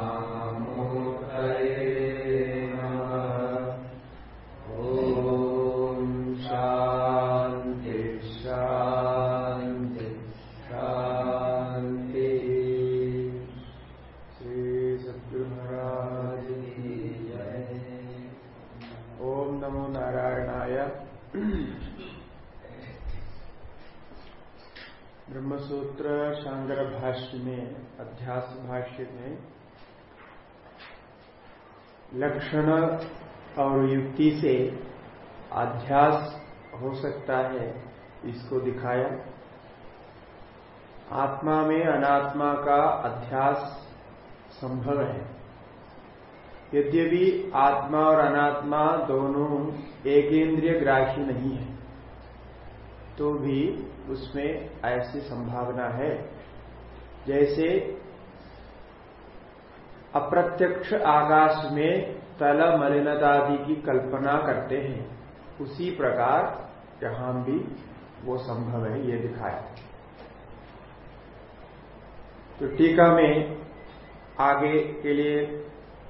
Namo लक्षण और युक्ति से अध्यास हो सकता है, इसको दिखाया। आत्मा में अनात्मा का अध्यास संभव है। यद्यपि आत्मा और अनात्मा दोनों एक इंद्रिय ग्राही नहीं है तो भी उसमें ऐसी संभावना है, जैसे अप्रत्यक्ष आकाश में तल मलिनतादि की कल्पना करते हैं। उसी प्रकार यहाँ भी वो संभव है, ये दिखाया। तो टीका में आगे के लिए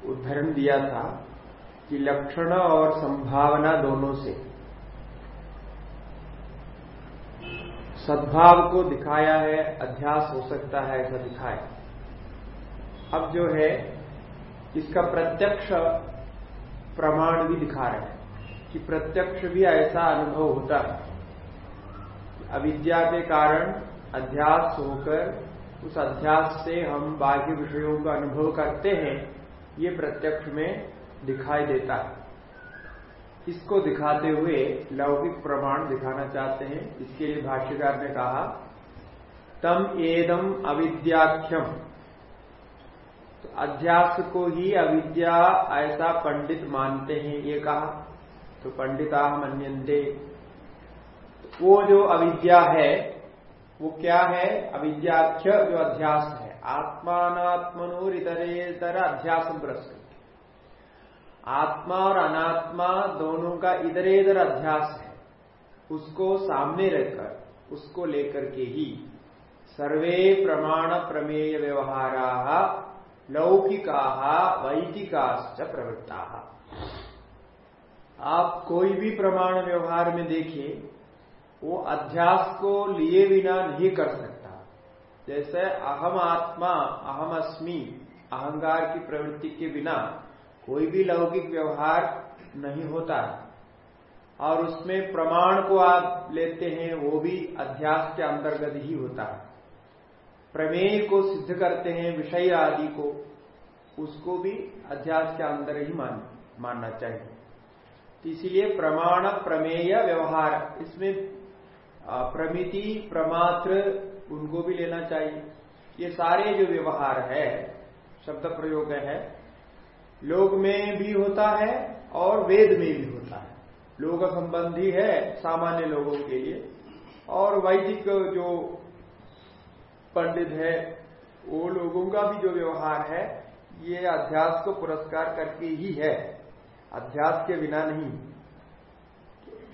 उदाहरण दिया था कि लक्षण और संभावना दोनों से। सद्भाव को दिखाया है, अध्यास हो सकता है, ऐसा दिखाया। अब जो है, इसका प्रत्यक्ष प्रमाण भी दिखा रहे हैं कि प्रत्यक्ष भी ऐसा अनुभव होता है। अविद्या के कारण अध्यास होकर, उस अध्यास से हम बाह्य विषयों का अनुभव करते हैं, ये प्रत्यक्ष में दिखाई देता है। इसको दिखाते हुए लौकिक प्रमाण दिखाना चाहते हैं। इसके लिए भाष्यकार ने कहा, तम एदम अविद्याख्यम। अध्यास को ही अविद्या ऐसा पंडित मानते हैं, ये कहा। तो पंडिता मन्यंते तो वो जो अविद्या है, वो क्या है? अविद्याख्य जो अध्यास है। आत्मात्मनोर इतरेतर अध्यास प्रश्न आत्मा और अनात्मा दोनों का इधरेधर अध्यास है। उसको सामने रखकर, उसको लेकर के ही सर्वे प्रमाण प्रमेय व्यवहारा लौकिका, वैदिकाश्च प्रवृत्ता। आप कोई भी प्रमाण व्यवहार में देखिए, वो अध्यास को लिए बिना नहीं कर सकता। जैसे अहम आत्मा अहम अस्मि अहंकार की प्रवृत्ति के बिना कोई भी लौकिक व्यवहार नहीं होता है। और उसमें प्रमाण को आप लेते हैं, वो भी अध्यास के अंतर्गत ही होता है। प्रमेय को सिद्ध करते हैं, विषय आदि को, उसको भी अध्यास के अंदर ही मान, मानना चाहिए। तो इसीलिए प्रमाण, प्रमेय, व्यवहार, इसमें प्रमिति, प्रमात्र, उनको भी लेना चाहिए। ये सारे जो व्यवहार है, शब्द प्रयोग है लोग में भी होता है और वेद में भी होता है। लोग संबंधी है सामान्य लोगों के लिए और वैदिक जो पंडित है, वो लोगों का भी जो व्यवहार है, ये अध्यास को पुरस्कार करके ही है। अध्यास के बिना नहीं।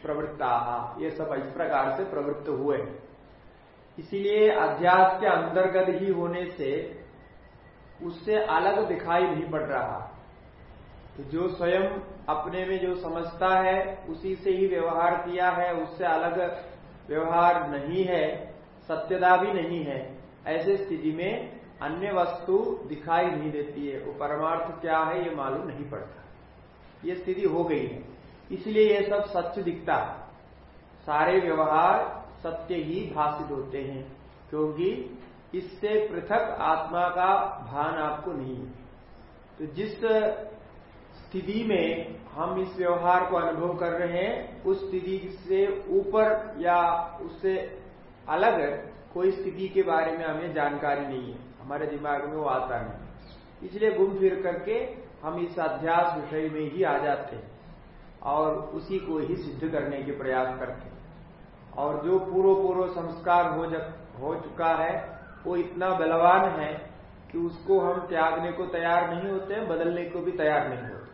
प्रवृत्ता, ये सब इस प्रकार से प्रवृत्त हुए इसीलिए अध्यास के अंतर्गत ही होने से उससे अलग दिखाई नहीं पड़ रहा। तो जो स्वयं अपने में जो समझता है, उसी से ही व्यवहार किया है, उससे अलग व्यवहार नहीं है, सत्यता भी नहीं है। ऐसे स्थिति में अन्य वस्तु दिखाई नहीं देती है। वो परमार्थ क्या है, ये मालूम नहीं पड़ता। ये स्थिति हो गई है। इसलिए ये सब सत्य दिखता सारे व्यवहार सत्य ही भाषित होते हैं, क्योंकि इससे पृथक आत्मा का भान आपको नहीं है। तो जिस स्थिति में हम इस व्यवहार को अनुभव कर रहे हैं, उस स्थिति से ऊपर या उससे अलग कोई स्थिति के बारे में हमें जानकारी नहीं है। हमारे दिमाग में वो आता नहीं। इसलिए घूम फिर करके हम इस अध्यास विषय में ही आ जाते हैं और उसी को ही सिद्ध करने के प्रयास करते हैं। और जो पूर्व पूर्व संस्कार हो, हो चुका है वो इतना बलवान है कि उसको हम त्यागने को तैयार नहीं होते बदलने को भी तैयार नहीं होते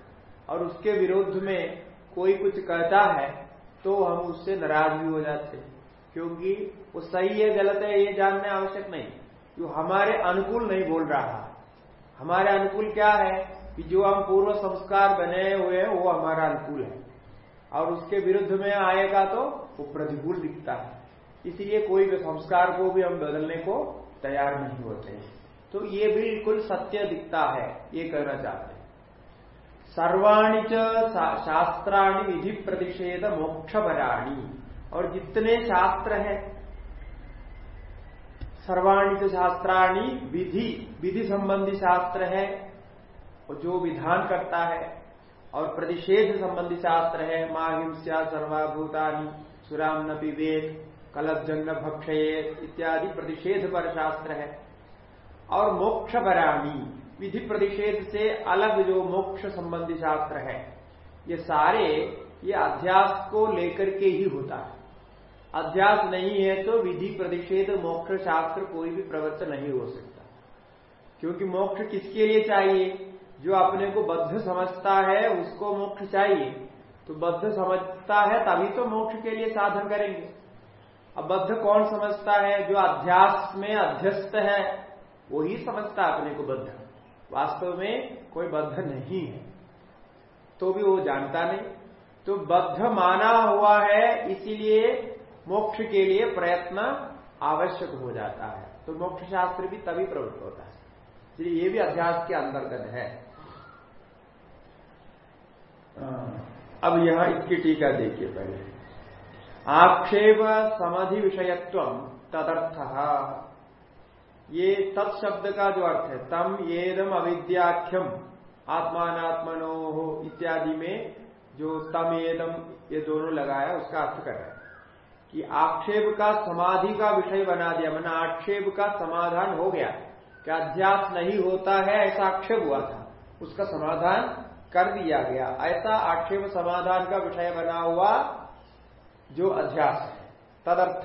और उसके विरुद्ध में कोई कुछ कहता है तो हम उससे नाराज़ भी हो जाते हैं। क्योंकि वो सही है, गलत है, ये जानने आवश्यक नहीं। जो हमारे अनुकूल नहीं बोल रहा। हमारे अनुकूल क्या है? कि जो हम पूर्व संस्कार बने हुए हैं, वो हमारा अनुकूल है। और उसके विरुद्ध में आएगा तो वो प्रतिकूल दिखता है। इसलिए कोई भी संस्कार को भी हम बदलने को तैयार नहीं होते। तो ये बिल्कुल सत्य दिखता है, ये कहना चाहते हैं। सर्वाणी च शास्त्राणी विधि प्रतिषेध मोक्ष मोक्षपराणी और जितने शास्त्र है सर्वाणी तो शास्त्राणी विधि विधि संबंधी शास्त्र है, और जो विधान करता है, और प्रतिषेध संबंधी शास्त्र है, माहिंस्या, सर्वाभूतानी सुराम न वेद कलप जंग भक्षये इत्यादि प्रतिषेध पर शास्त्र है। और मोक्ष पराणी विधि प्रतिषेध से अलग जो मोक्ष संबंधी शास्त्र है, ये सारे ये अध्यास को लेकर के ही होता है। अध्यास नहीं है तो विधि प्रतिषेध मोक्ष शास्त्र कोई भी प्रवृत्त नहीं हो सकता। क्योंकि मोक्ष किसके लिए चाहिए? जो अपने को बद्ध समझता है, उसको मोक्ष चाहिए। तो बद्ध समझता है, तभी तो मोक्ष के लिए साधन करेंगे। अब बद्ध कौन समझता है? जो अध्यास में अध्यस्त है वो ही समझता है अपने को बद्ध। वास्तव में कोई बद्ध नहीं है। तो भी वो जानता नहीं। तो बद्ध माना हुआ है, इसीलिए मोक्ष के लिए प्रयत्न आवश्यक हो जाता है। तो मोक्ष शास्त्र भी तभी प्रवृत्त होता है। इसलिए ये भी अभ्यास के अंतर्गत है। अब यह इसकी टीका देखिए पहले। आक्षेप समाधि विषयत्व तदर्थ। ये तत्शब्द का जो अर्थ है, तम येदम अविद्याख्यम आत्मात्मनो इत्यादि में जो तम येदम ये दोनों लगाया, उसका अर्थ कर रहे हैं। कि आक्षेप का समाधि का विषय बना दिया मैंने आक्षेप का समाधान हो गया। क्या अध्यास नहीं होता है ऐसा आक्षेप हुआ था। उसका समाधान कर दिया गया। ऐसा आक्षेप समाधान का विषय बना हुआ जो अध्यास है। तदर्थ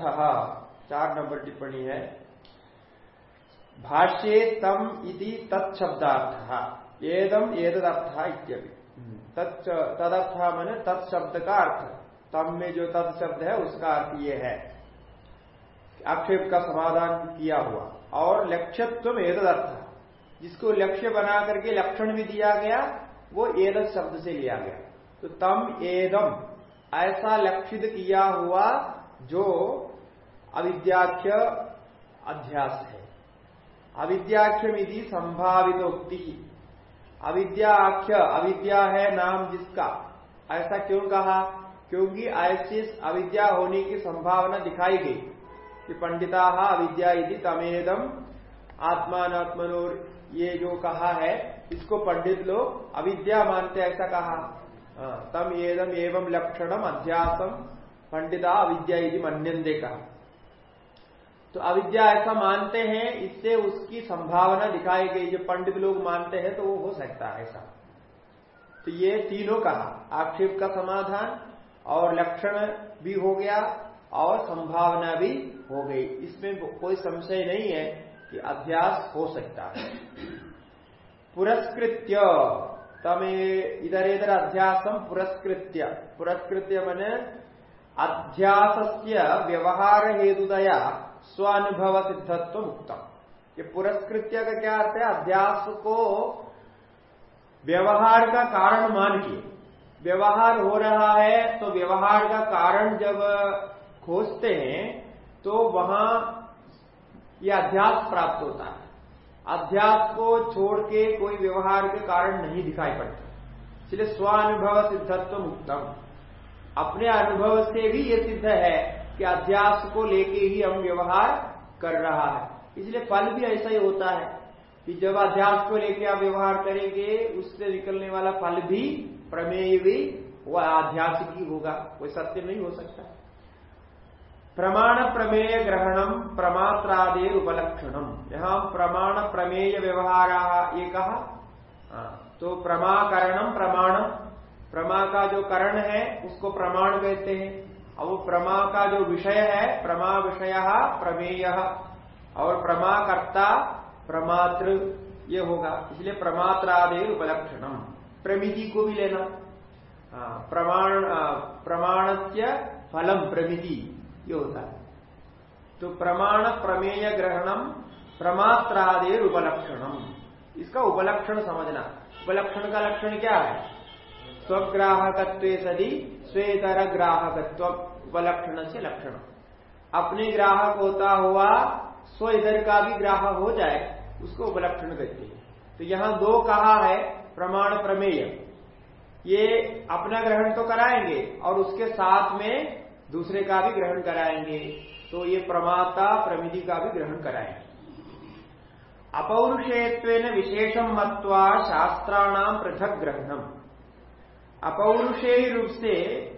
चार नंबर टिप्पणी है भाष्ये तम इति तत्शब्दार्थ एदम एदर्थ इत्यपि। तदर्थ मैंने तत्शब्द का अर्थ। तम में जो तद शब्द है, उसका अर्थ ये है। आक्षेप का समाधान किया हुआ। और लक्ष्यत्व एदर्थ जिसको लक्ष्य बना करके लक्षण भी दिया गया, वो एदत शब्द से लिया गया। तो तम एदम, ऐसा लक्षित किया हुआ जो अविद्याख्य अध्यास है। अविद्याख्य विधि संभावितोक्ति। अविद्याख्य अविद्या है नाम जिसका। ऐसा क्यों कहा? क्योंकि ऐसी अविद्या होने की संभावना दिखाई गई कि पंडिता अविद्या तमेदम आत्मात्मनोर ये जो कहा है, इसको पंडित लोग अविद्या मानते ऐसा कहा। तम एदम एवं लक्षणम अध्यासम पंडिता अविद्या यदि मन्यंदे कहा। तो अविद्या ऐसा मानते हैं, इससे उसकी संभावना दिखाई गई। जो पंडित लोग मानते हैं तो वो हो सकता है ऐसा। तो ये तीनों कहा। आक्षेप का समाधान और लक्षण भी हो गया और संभावना भी हो गई। इसमें कोई संशय नहीं है कि अभ्यास हो सकता है। पुरस्कृत्य, तमे इधर इधर अध्यासम पुरस्कृत्य। पुरस्कृत्य मैंने अध्यास व्यवहार हेतुदया स्वानुभव सिद्धत्व मुक्तम ये पुरस्कृत्य का क्या अर्थ है? अध्यास को व्यवहार का कारण मान के। व्यवहार हो रहा है तो व्यवहार का कारण जब खोजते हैं तो वहाँ यह अध्यास प्राप्त होता है। अध्यास को छोड़ के कोई व्यवहार के कारण नहीं दिखाई पड़ता। इसलिए स्व अनुभव सिद्धत्व मुक्तम। अपने अनुभव से भी ये सिद्ध है कि अध्यास को लेके ही हम व्यवहार कर रहा है। इसलिए फल भी ऐसा ही होता है कि जब अध्यास को लेके आप व्यवहार करेंगे, उससे निकलने वाला फल भी प्रमेय भी वह आध्यासिक ही होगा कोई सत्य नहीं हो सकता। प्रमाण प्रमेय ग्रहणम प्रमात्रादेर उपलक्षणम यहाँ प्रमाण प्रमेय व्यवहार ये कहा हाँ, तो प्रमाकरणम प्रमाण। प्रमा का जो करण है उसको प्रमाण कहते हैं। और वो प्रमा का जो विषय है प्रमा विषय प्रमेय। और प्रमाकर्ता प्रमात्र ये होगा। इसलिए प्रमात्रादेर उपलक्षणम प्रमिति को भी लेना। प्रमाण प्रमाण फलम प्रमिति, ये होता है। तो प्रमाण प्रमेय ग्रहणम प्रमात्रादेर उपलक्षणम। इसका उपलक्षण समझना। उपलक्षण का लक्षण क्या है? स्वग्राहकत्व सदी स्वेतर ग्राहकत्व उपलक्षण से लक्षण अपने ग्राहक होता हुआ, स्व इधर का भी ग्राहक हो जाए, उसको उपलक्षण कहते हैं। तो यहाँ दो कहा है प्रमाण प्रमेय। ये अपना ग्रहण तो कराएँगे और उसके साथ में दूसरे का भी ग्रहण कराएँगे। तो ये प्रमाता प्रमिति का भी ग्रहण कराएँगे। अपौरुषेत्व विशेषम मत्वा शास्त्राणाम पृथक ग्रहणम। अपौरुषेय रूप से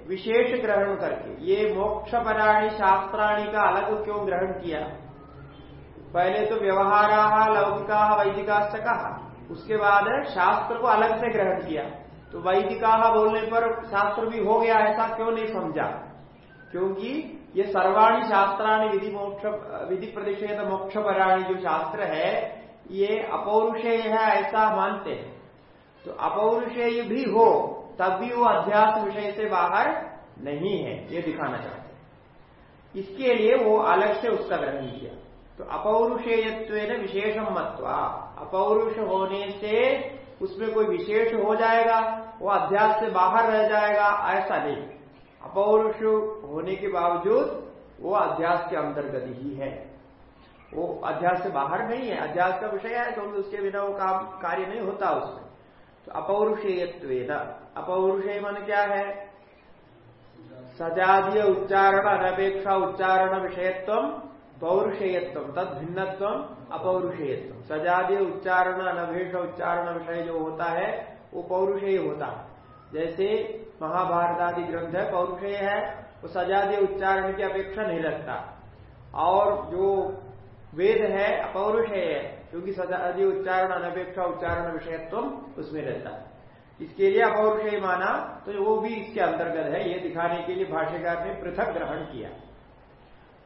विशेष ग्रहण करके, ये मोक्ष पराणी शास्त्राणी का अलग क्यों ग्रहण किया? पहले तो व्यवहारा, लौकिका वैदिका कहा। उसके बाद शास्त्र को अलग से ग्रहण किया। तो वैदिका बोलने पर शास्त्र भी हो गया, ऐसा क्यों नहीं समझा? क्योंकि ये सर्वाणी शास्त्राणी विधि मोक्ष, विधि प्रतिषेध मोक्ष पराणी जो शास्त्र है, ये अपौरुषेय है, ऐसा मानते हैं। तो अपौरुषेय भी हो, तब भी वो अध्यात्म विषय से बाहर नहीं है, ये दिखाना चाहते इसके लिए वो अलग से उसका ग्रहण किया। तो अपौरुषेयत्व विशेषम मत्वा। अपौरुष होने से उसमें कोई विशेष हो जाएगा, वो अध्यास से बाहर रह जाएगा, ऐसा नहीं। अपौरुष होने के बावजूद वो अध्यास के अंतर्गत ही है। वो अध्यास से बाहर नहीं है, अध्यास का विषय है क्योंकि तो उसके बिना वो काम, कार्य नहीं होता उसमें। तो अपौरुषेयत्व अपौरुषेय मन क्या है? सजादीय उच्चारण, अनपेक्षा उच्चारण विषयत्व पौरुषेयत्व, तद भिन्नत्व अपौरुषेयत्व। सजादीय उच्चारण, अनभेष उच्चारण विषय जो होता है, वो पौरुषेय होता है। जैसे महाभारत आदि ग्रंथ है, पौरुषेय है, वो सजादीय उच्चारण की अपेक्षा नहीं रखता। और जो वेद है, अपौरुषेय है, क्योंकि सजादीय उच्चारण, अनपेक्षा उच्चारण विषयत्व उसमें रहता है। इसके लिए अपौरुषेय माना तो वो भी इसके अंतर्गत है, ये दिखाने के लिए भाष्यकार ने पृथक ग्रहण किया।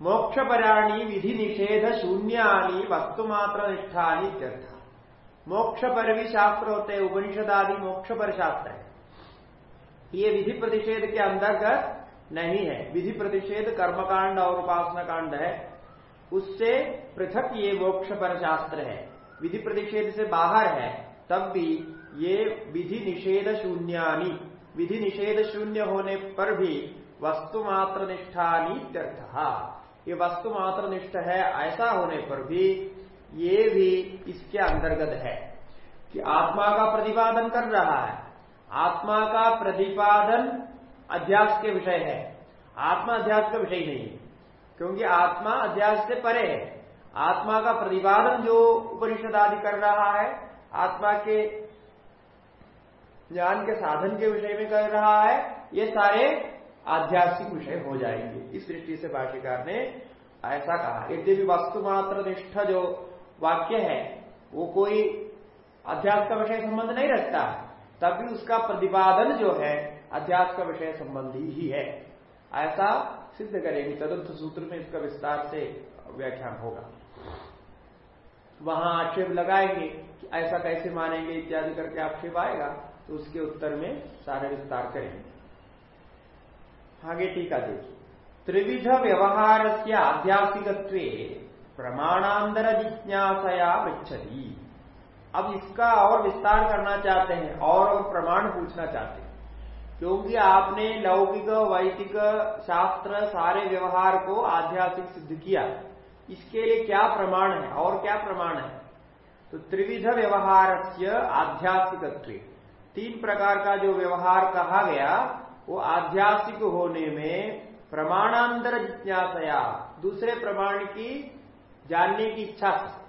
मोक्ष पराणी विधि निषेध शून्यानी वस्तुमात्र निष्ठानी मोक्ष पर भी शास्त्र होते हैं। उपनिषद आदि मोक्ष पर शास्त्र है ये विधि प्रतिषेध के अंतर्गत नहीं है। विधि प्रतिषेध कर्मकांड और उपासना कांड है। उससे पृथक ये मोक्ष पर शास्त्र है। विधि प्रतिषेध से बाहर है, तब भी ये विधि निषेध शून्यानी। विधि निषेध शून्य होने पर भी वस्तु मात्र निष्ठानी ये वस्तु मात्र निष्ठ है, ऐसा होने पर भी ये भी इसके अंतर्गत है कि आत्मा का प्रतिपादन कर रहा है। आत्मा का प्रतिपादन अध्यास के विषय है। आत्मा अध्यास का विषय नहीं है, क्योंकि आत्मा अध्यास से परे है। आत्मा का प्रतिपादन जो उपनिषद आदि कर रहा है, आत्मा के ज्ञान के साधन के विषय में कर रहा है, ये सारे आध्यात्मिक विषय हो जाएँगे। इस दृष्टि से भाष्यकार ने ऐसा कहा। यद्यपि वस्तु मात्र निष्ठ जो वाक्य है, वो कोई अध्यात्म का विषय संबंध नहीं रखता। तभी उसका प्रतिपादन जो है, अध्यात्म का विषय संबंधी ही है। ऐसा सिद्ध करेंगे। तदंत सूत्र में इसका विस्तार से व्याख्यान होगा। वहाँ आक्षेप लगाएँगे कि ऐसा कैसे मानेंगे इत्यादि करके आक्षेप आएगा तो उसके उत्तर में सारे विस्तार करेंगे। आगे टीका देखिए। त्रिविध व्यवहार से आध्यात्मिक प्रमाणांतर जिज्ञासया पृछती अब इसका और विस्तार करना चाहते हैं, और और प्रमाण पूछना चाहते हैं। क्योंकि आपने लौकिक, वैदिक, शास्त्र, सारे व्यवहार को आध्यात्मिक सिद्ध किया, इसके लिए क्या प्रमाण है, और क्या प्रमाण है? तो त्रिविध व्यवहार से आध्यात्मिक तीन प्रकार का जो व्यवहार कहा गया वो आध्यात्मिक होने में प्रमाणांतर जिज्ञासया। दूसरे प्रमाण की जानने की इच्छा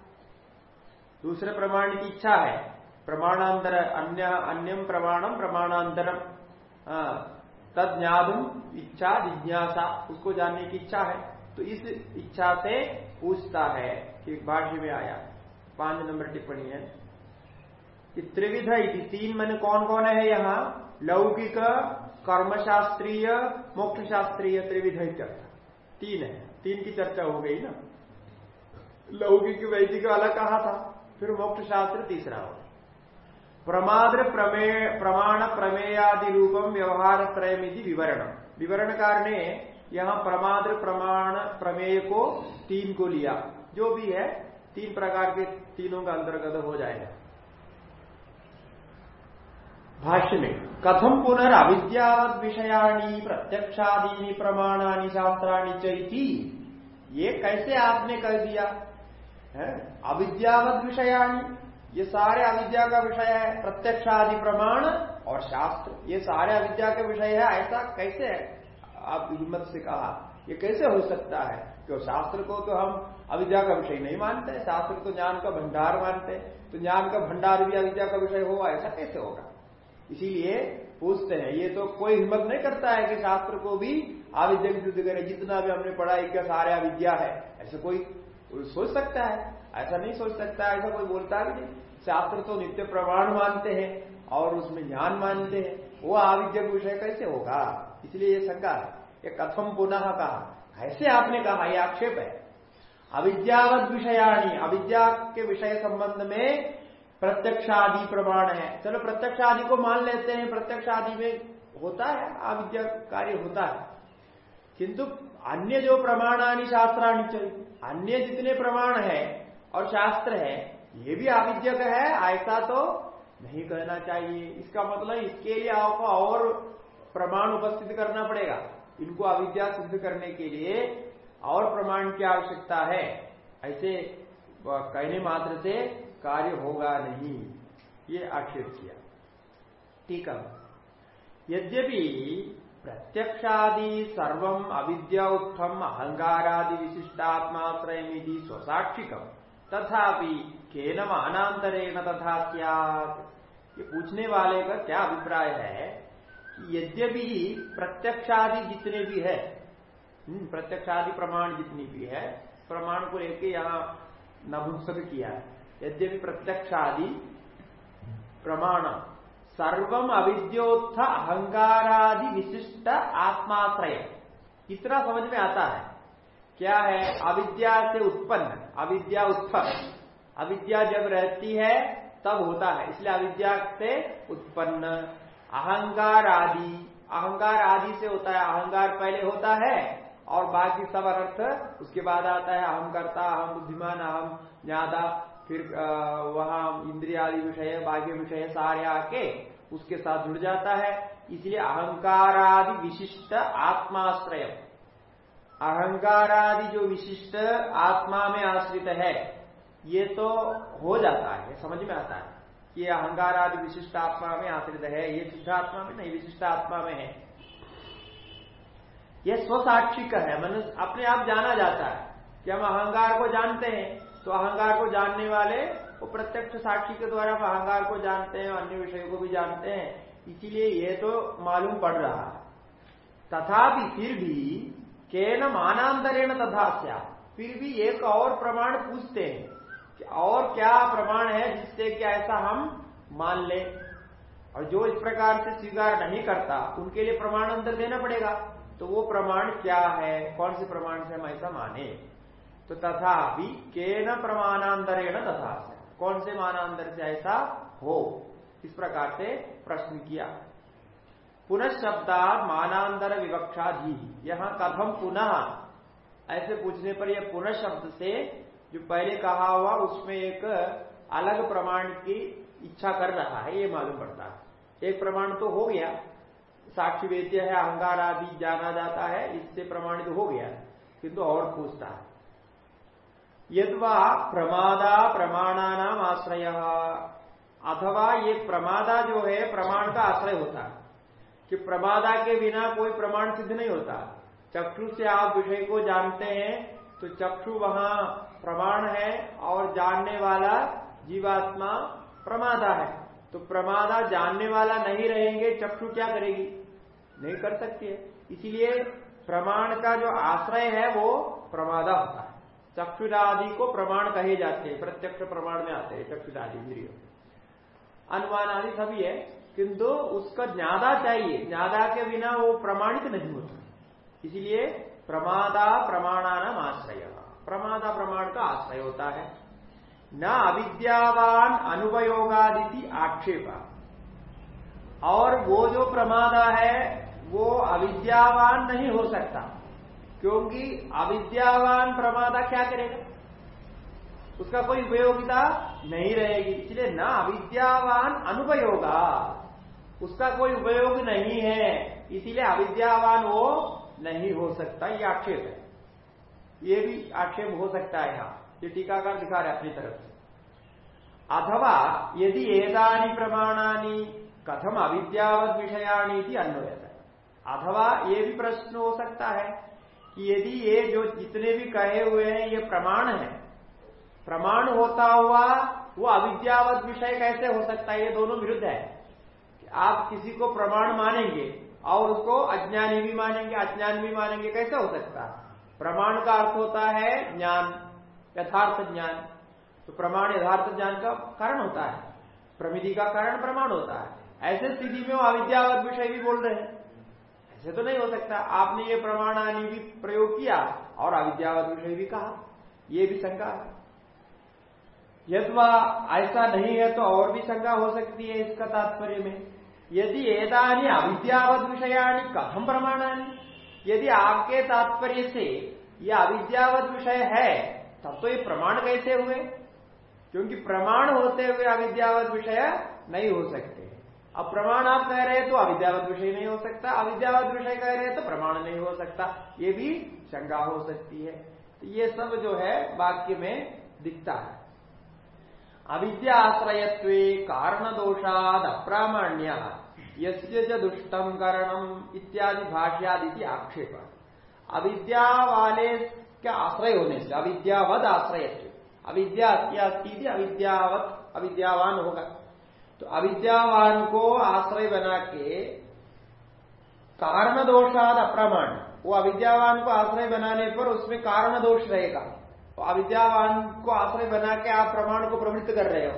दूसरे प्रमाण की इच्छा है। प्रमाणांतर अन्य, अन्यम प्रमाणम, प्रमाणांतरम। तद ज्ञादुम इच्छा जिज्ञासा, उसको जानने की इच्छा है। तो इस इच्छा से पूछता है कि भाष्य में आया। पाँच नंबर टिप्पणी है। कि त्रिविध तीन मन कौन कौन है यहाँ? लौकिक कर्मशास्त्रीय मोक्ष शास्त्रीय त्रिविध तीन है। तीन की चर्चा हो गई ना? लौकिक वैदिक अलग कहा था? फिर मोक्ष शास्त्र तीसरा हो प्रमाद्र प्रमेय प्रमाण प्रमेयादि रूपम व्यवहार त्रयमिति विवरण विवरणकार ने यहाँ प्रमाद्र प्रमाण प्रमेय को तीन को लिया। जो भी है, तीन प्रकार के तीनों का अंतर्गत हो जाएगा। भाष्य में कथम पुनर्विद्यावत विषयाणी प्रत्यक्षादि प्रमाणानी, शास्त्राणी चैती ये कैसे आपने कह दिया? है? अविद्यावत विषयाणी ये सारे अविद्या का विषय है प्रत्यक्ष आदि प्रमाण और शास्त्र, ये सारे अविद्या के विषय है, ऐसा कैसे है? आप हिम्मत से कहा, ये कैसे हो सकता है? क्यों शास्त्र को तो हम अविद्या का विषय नहीं मानते, शास्त्र को ज्ञान का भंडार मानते तो ज्ञान का भंडार भी अविद्या का विषय होगा, ऐसा कैसे होगा? इसीलिए पूछते हैं, ये तो कोई हिम्मत नहीं करता है कि शास्त्र को भी अविद्या की सिद्ध करे, जितना भी हमने पढ़ाई क्या सारे अविद्या है। ऐसा कोई सोच सकता है? ऐसा नहीं सोच सकता, ऐसा कोई बोलता भी नहीं। शास्त्र तो नित्य प्रमाण मानते हैं और उसमें ज्ञान मानते हैं। वो अविद्या विषय कैसे होगा? इसलिए ये शंका ये कथम पुनः कहा। ऐसे आपने कहा? यह आक्षेप है। अविद्यावत विषयाणी अविद्या के विषय संबंध में प्रत्यक्षादि प्रमाण है। चलो प्रत्यक्ष आदि को मान लेते हैं। प्रत्यक्ष आदि में होता है, अविद्या कार्य होता है। किंतु अन्य जो प्रमाणानी शास्त्राणी अन्य जितने प्रमाण है और शास्त्र है, ये भी अविद्यक है ऐसा तो नहीं कहना चाहिए। इसका मतलब इसके लिए आपको और प्रमाण उपस्थित करना पड़ेगा। इनको अविद्या सिद्ध करने के लिए और प्रमाण की आवश्यकता है। ऐसे कहने मात्र से कार्य होगा नहीं ये आक्षेप किया। ठीक है। यद्यपि प्रत्यक्षादि सर्व अविद्या उत्थम अहंगारादि विशिष्टात्माश्रयमिति स्वसाक्षिकम तथापि केनम अनांतरेण तथा ये पूछने वाले का क्या अभिप्राय है यद्यपि प्रत्यक्षादि जितने भी है हम्म, प्रत्यक्षादि प्रमाण जितनी भी है प्रमाण को लेके यहाँ नभुंसक किया है। यद्यपि प्रत्यक्षादि प्रमाण, सर्वम अविद्योत्थ अहंकारादि विशिष्ट आत्माश्रय इतना समझ में आता है। क्या है? अविद्या से उत्पन्न, अविद्या उत्पन्न अविद्या जब रहती है, तब होता है। इसलिए अविद्या से उत्पन्न। अहंकार आदि अहंकार आदि से होता है। अहंकार पहले होता है और बाकी सब अर्थ उसके बाद आता है अहम करता अहम बुद्धिमान अहम ज़्यादा फिर वहाँ इंद्रिया आदि विषय बाह्य विषय सारे आके उसके साथ जुड़ जाता है। इसलिए अहंकारादि विशिष्ट आत्माश्रय अहंकारादि जो विशिष्ट आत्मा में आश्रित है, ये तो हो जाता है समझ में आता है कि अहंकार आदि विशिष्ट आत्मा में आश्रित है, ये शुद्ध आत्मा में नहीं, विशिष्ट आत्मा में है। यह स्वसाक्षी का है मनुष्य अपने आप जाना जाता है कि हम अहंकार को जानते हैं। तो अहंकार को जानने वाले वो प्रत्यक्ष साक्षी के द्वारा अहंकार को जानते हैं, अन्य विषयों को भी जानते हैं। इसीलिए ये तो मालूम पड़ रहा है। तथापि फिर भी केन मानांतरेण तथा फिर भी एक और प्रमाण पूछते हैं कि और क्या प्रमाण है जिससे कि ऐसा हम मान ले। और जो इस प्रकार से स्वीकार नहीं करता, उनके लिए प्रमाण अंतर देना पड़ेगा। तो वो प्रमाण क्या है? कौन से प्रमाण से हम ऐसा माने? तो तथा अभी के न प्रमाणांतरेण तथा कौन से मानांतर से ऐसा? हो। इस प्रकार से प्रश्न किया। पुनः शब्दात मानांतर विवक्षा धी यहाँ कथम पुनः? ऐसे पूछने पर यह पुनः शब्द से जो पहले कहा हुआ, उसमें एक अलग प्रमाण की इच्छा कर रहा है, ये मालूम पड़ता है। एक प्रमाण तो हो गया। साक्षी वेद्य है, अहंकार आदि जाना जाता है, इससे प्रमाणित हो गया। किंतु और पूछता है। यदवा प्रमादा प्रमाणा नाम आश्रय। अथवा ये प्रमादा जो है, प्रमाण का आश्रय होता है। कि प्रमादा के बिना कोई प्रमाण सिद्ध नहीं होता। चक्षु से आप विषय को जानते हैं तो चक्षु वहाँ प्रमाण है और जानने वाला जीवात्मा प्रमादा है। तो प्रमादा जानने वाला नहीं रहेंगे, चक्षु क्या करेगी? नहीं कर सकती है। इसीलिए प्रमाण का जो आश्रय है, वो प्रमादा होता है। चक्षुरादि को प्रमाण कहे जाते हैं, प्रत्यक्ष प्रमाण में आते हैं, चक्षुरादि इंद्रिय। अनुमान आदि सभी है, किंतु उसका ज़्यादा चाहिए। ज़्यादा के बिना वो प्रमाणित नहीं होता। इसलिए प्रमादा प्रमाणानाम आश्रय। प्रमादा प्रमाण का आश्रय होता है। न अविद्यावान अनुपयोगादिति आक्षेप। और वो जो प्रमादा है, वो अविद्यावान नहीं हो सकता। क्योंकि अविद्यावान प्रमादा क्या करेगा? उसका कोई उपयोगिता नहीं रहेगी। इसलिए ना अविद्यावान अनुपयोगा। उसका कोई उपयोग नहीं है। इसीलिए अविद्यावान वो नहीं हो सकता। ये आक्षेप है। ये भी आक्षेप हो सकता है यहाँ। ये टीकाकार दिखा रहे अपनी तरफ़ से। अथवा यदि एदानी प्रमाणानी कथम अविद्यावत विषयाणी थी अन्वयत। अथवा ये भी प्रश्न हो सकता है। कि यदि ये जो जितने भी कहे हुए हैं, ये प्रमाण है। प्रमाण होता हुआ वो अविद्यावत विषय कैसे हो सकता है? ये दोनों विरुद्ध है। कि आप किसी को प्रमाण मानेंगे और उसको अज्ञानी भी मानेंगे, अज्ञान भी मानेंगे, कैसे हो सकता? प्रमाण का अर्थ होता है ज्ञान, यथार्थ ज्ञान। तो प्रमाण, यथार्थ ज्ञान का कारण होता है। प्रमिति का कारण प्रमाण होता है। ऐसे स्थिति में वो अविद्यावत विषय भी बोल रहे हैं। ऐसे तो नहीं हो सकता। आपने ये प्रमाणानी भी प्रयोग किया और अविद्यावत विषय भी कहा। ये भी शंका है। यदि ऐसा नहीं है तो और भी शंका हो सकती है इसका तात्पर्य में। यदि एदानी अविद्यावत विषयानी कथम प्रमाणानी? यदि आपके तात्पर्य से यह अविद्यावत विषय है, तब तो ये प्रमाण कैसे हुए? क्योंकि प्रमाण होते हुए अविद्यावत विषय नहीं हो सकते। अब प्रमाण आप कह रहे हैं तो अविद्यावत विषय नहीं हो सकता, अविद्यावत विषय कह रहे हैं तो प्रमाण नहीं हो सकता। ये भी शंका हो सकती है। तो ये सब जो है वाक्य में दिखता है। अविद्या आश्रयत्व कारण दोषाद अप्रामाण्य दुष्टम करणम इत्यादि भाष्यादि आक्षेप। अविद्या वाले के आश्रय होने से अविद्यावद आश्रयत्व अविद्या अविद्यावत, अविद्यावान होगा। तो अविद्यावान को आश्रय बना के कारण दोषाद अप्रमाण। वो अविद्यावान को आश्रय बनाने पर उसमें कारण दोष रहेगा। तो अविद्यावान को आश्रय बना के आप प्रमाण को प्रवृत्त कर रहे हो।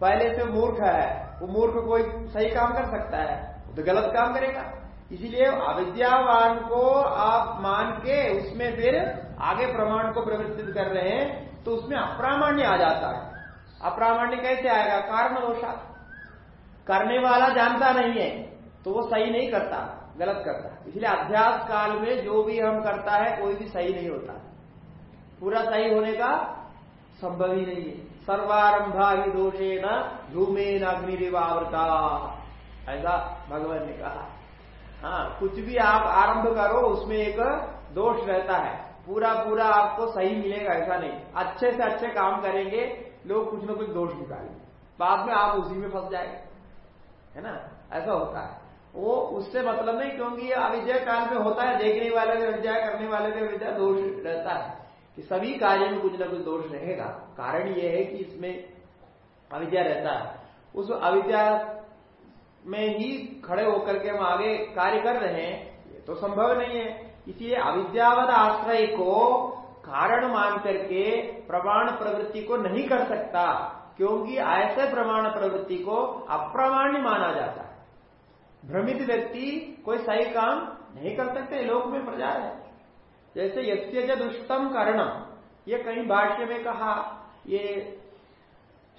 पहले से मूर्ख है, वो मूर्ख कोई सही काम कर सकता है तो गलत काम करेगा। इसीलिए अविद्यावान को आप मान के उसमें फिर आगे प्रमाण को प्रवर्तित कर रहे हैं तो उसमें अप्रामाण्य आ जाता है। अप्रामाण्य कैसे आएगा? कारण दोषा करने वाला जानता नहीं है तो वो सही नहीं करता, गलत करता इसलिए अभ्यास काल में जो भी हम करता है, कोई भी सही नहीं होता। पूरा सही होने का संभव ही नहीं है। सर्वारंभा ही दोषे न धूमे न अग्निवावृता ऐसा भगवान ने कहा। हाँ कुछ भी आप आरंभ करो, उसमें एक दोष रहता है। पूरा पूरा आपको सही मिलेगा, ऐसा नहीं। अच्छे से अच्छे काम करेंगे, लोग कुछ ना कुछ दोष निकालेंगे। बाद में आप उसी में फंस जाएँगे। है ना? ऐसा होता है। वो उससे मतलब नहीं, क्योंकि अविद्या काल में होता है, देखने वाले का विद्या करने वाले का विद्या दोष रहता है। कि सभी कार्य में कुछ ना कुछ दोष रहेगा। कारण ये है कि इसमें अविद्या रहता है। उस अविद्या में ही खड़े होकर के हम आगे कार्य कर रहे हैं, ये तो संभव नहीं है। इसलिए अविद्यावत आश्रय को कारण मान करके प्रमाण प्रवृत्ति को नहीं कर सकता। क्योंकि ऐसे प्रमाण प्रवृत्ति को अप्रमाण्य माना जाता है। भ्रमित व्यक्ति कोई सही काम नहीं कर सकते लोक में प्रजा है। जैसे यस्य दुष्टम कारणम ये कहीं भाष्य में कहा ये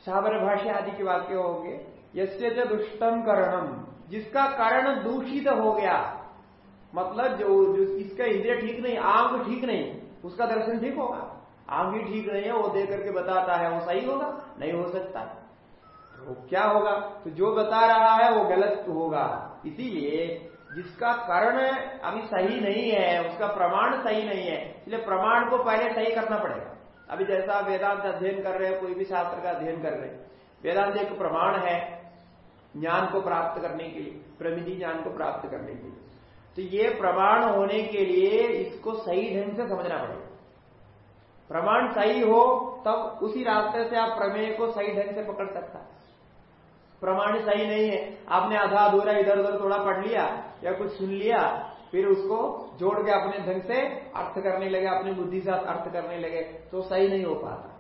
साबर भाष्य आदि के वाक्य होंगे। यस्य दुष्टम करणम जिसका कारण दूषित हो गया मतलब जो, जो इसका इंद्रिय ठीक नहीं आँख ठीक नहीं उसका दर्शन ठीक होगा। आँख ही ठीक नहीं है वो दे करके बताता है, वो सही होगा? नहीं हो सकता। तो क्या होगा? तो जो बता रहा है, वो गलत होगा। इसीलिए जिसका कारण अभी सही नहीं है, उसका प्रमाण सही नहीं है, इसलिए प्रमाण को पहले सही करना पड़ेगा। अभी जैसा वेदांत अध्ययन कर रहे हैं, कोई भी शास्त्र का अध्ययन कर रहे हैं, वेदांत एक प्रमाण है ज्ञान को प्राप्त करने के लिए, प्रमिति ज्ञान को प्राप्त करने के लिए। तो ये प्रमाण होने के लिए इसको सही ढंग से समझना पड़ेगा। प्रमाण सही हो, तब उसी रास्ते से आप प्रमेय को सही ढंग से पकड़ सकता है। प्रमाण सही नहीं है। आपने आधा अधूरा इधर उधर थोड़ा पढ़ लिया या कुछ सुन लिया, फिर उसको जोड़ के अपने ढंग से अर्थ करने लगे, अपनी बुद्धि से अर्थ करने लगे तो सही नहीं हो पाता।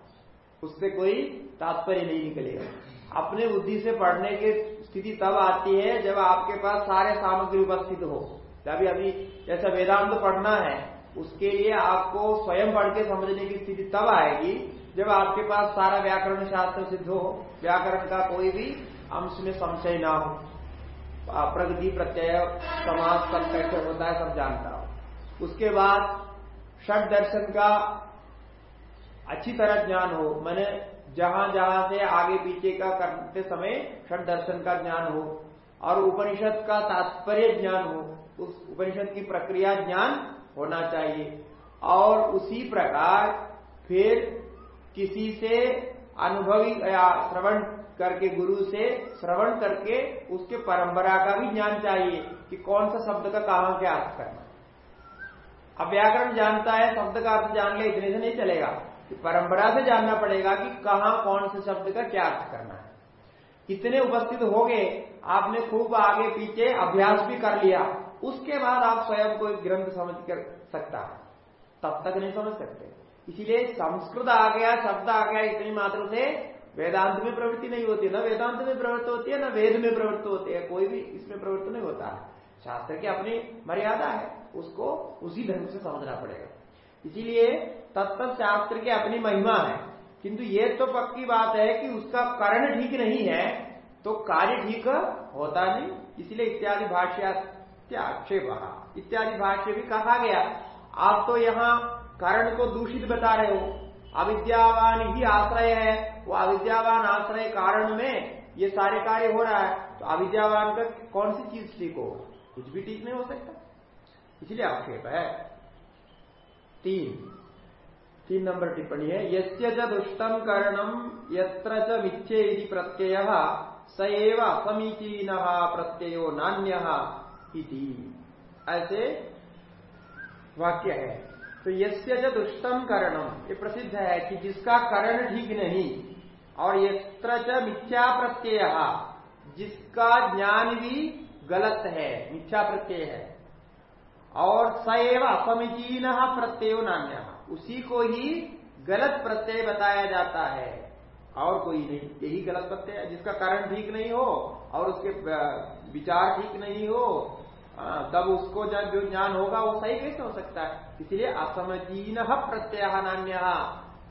उससे कोई तात्पर्य नहीं निकलेगा। अपने बुद्धि से पढ़ने की स्थिति तब आती है जब आपके पास सारे सामग्री उपस्थित हो। अभी अभी जैसा वेदांत पढ़ना है उसके लिए आपको स्वयं पढ़ के समझने की स्थिति तब आएगी जब आपके पास सारा व्याकरण शास्त्र सिद्ध हो। व्याकरण का कोई भी अंश में संशय ना हो। प्रगति प्रत्यय समाज सब कैसे होता है सब जानता हो। उसके बाद षट दर्शन का अच्छी तरह ज्ञान हो। मैंने जहाँ जहाँ से आगे पीछे का करते समय षट दर्शन का ज्ञान हो और उपनिषद का तात्पर्य ज्ञान हो, उस उपनिषद की प्रक्रिया ज्ञान होना चाहिए। और उसी प्रकार फिर किसी से अनुभवी या श्रवण करके, गुरु से श्रवण करके उसके परंपरा का भी ज्ञान चाहिए कि कौन सा शब्द का कहाँ क्या अर्थ करना अब व्याकरण जानता है, शब्द का अर्थ जान ले, इतने से नहीं चलेगा। कि परंपरा से जानना पड़ेगा कि कहा कौन से शब्द का क्या अर्थ करना है। इतने उपस्थित हो गए आपने खूब आगे पीछे अभ्यास भी कर लिया। उसके बाद आप स्वयं को ग्रंथ समझ कर सकता है। तब तक नहीं समझ सकते। इसीलिए संस्कृत आ गया, शब्द आ गया, इतनी मात्र से वेदांत में प्रवृत्ति नहीं होती न वेदांत में प्रवृत्ति होती है, न वेद में प्रवृत्ति होती है। कोई भी इसमें प्रवृत्ति नहीं होता है। शास्त्र की अपनी मर्यादा है, उसको उसी ढंग से समझना पड़ेगा। इसीलिए तत्त शास्त्र की अपनी महिमा है। किंतु ये तो पक्की बात है कि उसका कारण ठीक नहीं है तो कार्य ठीक होता नहीं। इसलिए इत्यादि भाष्य आक्षेप इत्यादि भाष्य भी कहा गया। आप तो यहाँ कारण को दूषित बता रहे हो। अविद्यावान ही आश्रय है। वो अविद्यावान आश्रय कारण में ये सारे कार्य हो रहा है। तो अविद्यावान का कौन सी चीज़ ठीक हो? कुछ भी ठीक नहीं हो सकता। इसलिए आक्षेप है। तीन। तीन नंबर टिप्पणी है। यस्य च दुष्टम करणम यत्र च मिच्छे प्रत्यय, स एव असमीचीन, प्रत्ययो नान्य। ऐसे वाक्य है। तो यस्य च दुष्टम करणम ये प्रसिद्ध है कि जिसका करण ठीक नहीं, और च मिथ्या प्रत्यय जिसका ज्ञान भी गलत है मिथ्या प्रत्यय है। और सएव असमीचीन प्रत्यय नान्य। उसी को ही गलत प्रत्यय बताया जाता है। और कोई नहीं। यही गलत प्रत्यय है। जिसका कारण ठीक नहीं हो, और उसके विचार ठीक नहीं हो तब उसको जब जो ज्ञान होगा वो सही कैसे हो सकता है? इसलिए असमीचीन प्रत्यय नान्य।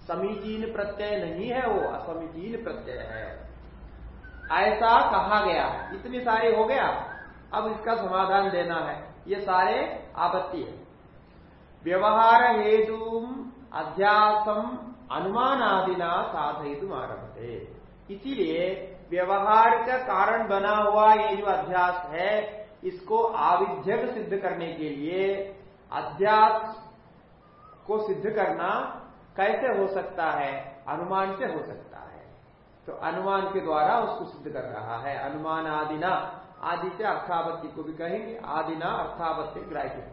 समीचीन प्रत्यय नहीं है वो असमीचीन प्रत्यय है। ऐसा कहा गया इतनी सारी हो गया। अब इसका समाधान देना है। ये सारे आपत्ति है। व्यवहार हेतु अध्यासम अनुमान आदिना साधयितुम आरभते। इसीलिए व्यवहार का कारण बना हुआ ये जो अध्यास है इसको आविध्यक सिद्ध करने के लिए अध्यास को सिद्ध करना कैसे हो सकता है? अनुमान से हो सकता है। तो अनुमान के द्वारा उसको सिद्ध कर रहा है। अनुमान आदिना आदि से अर्थावत्ति को भी कहेंगे। आदिना अर्थावत्ति ग्राह्य।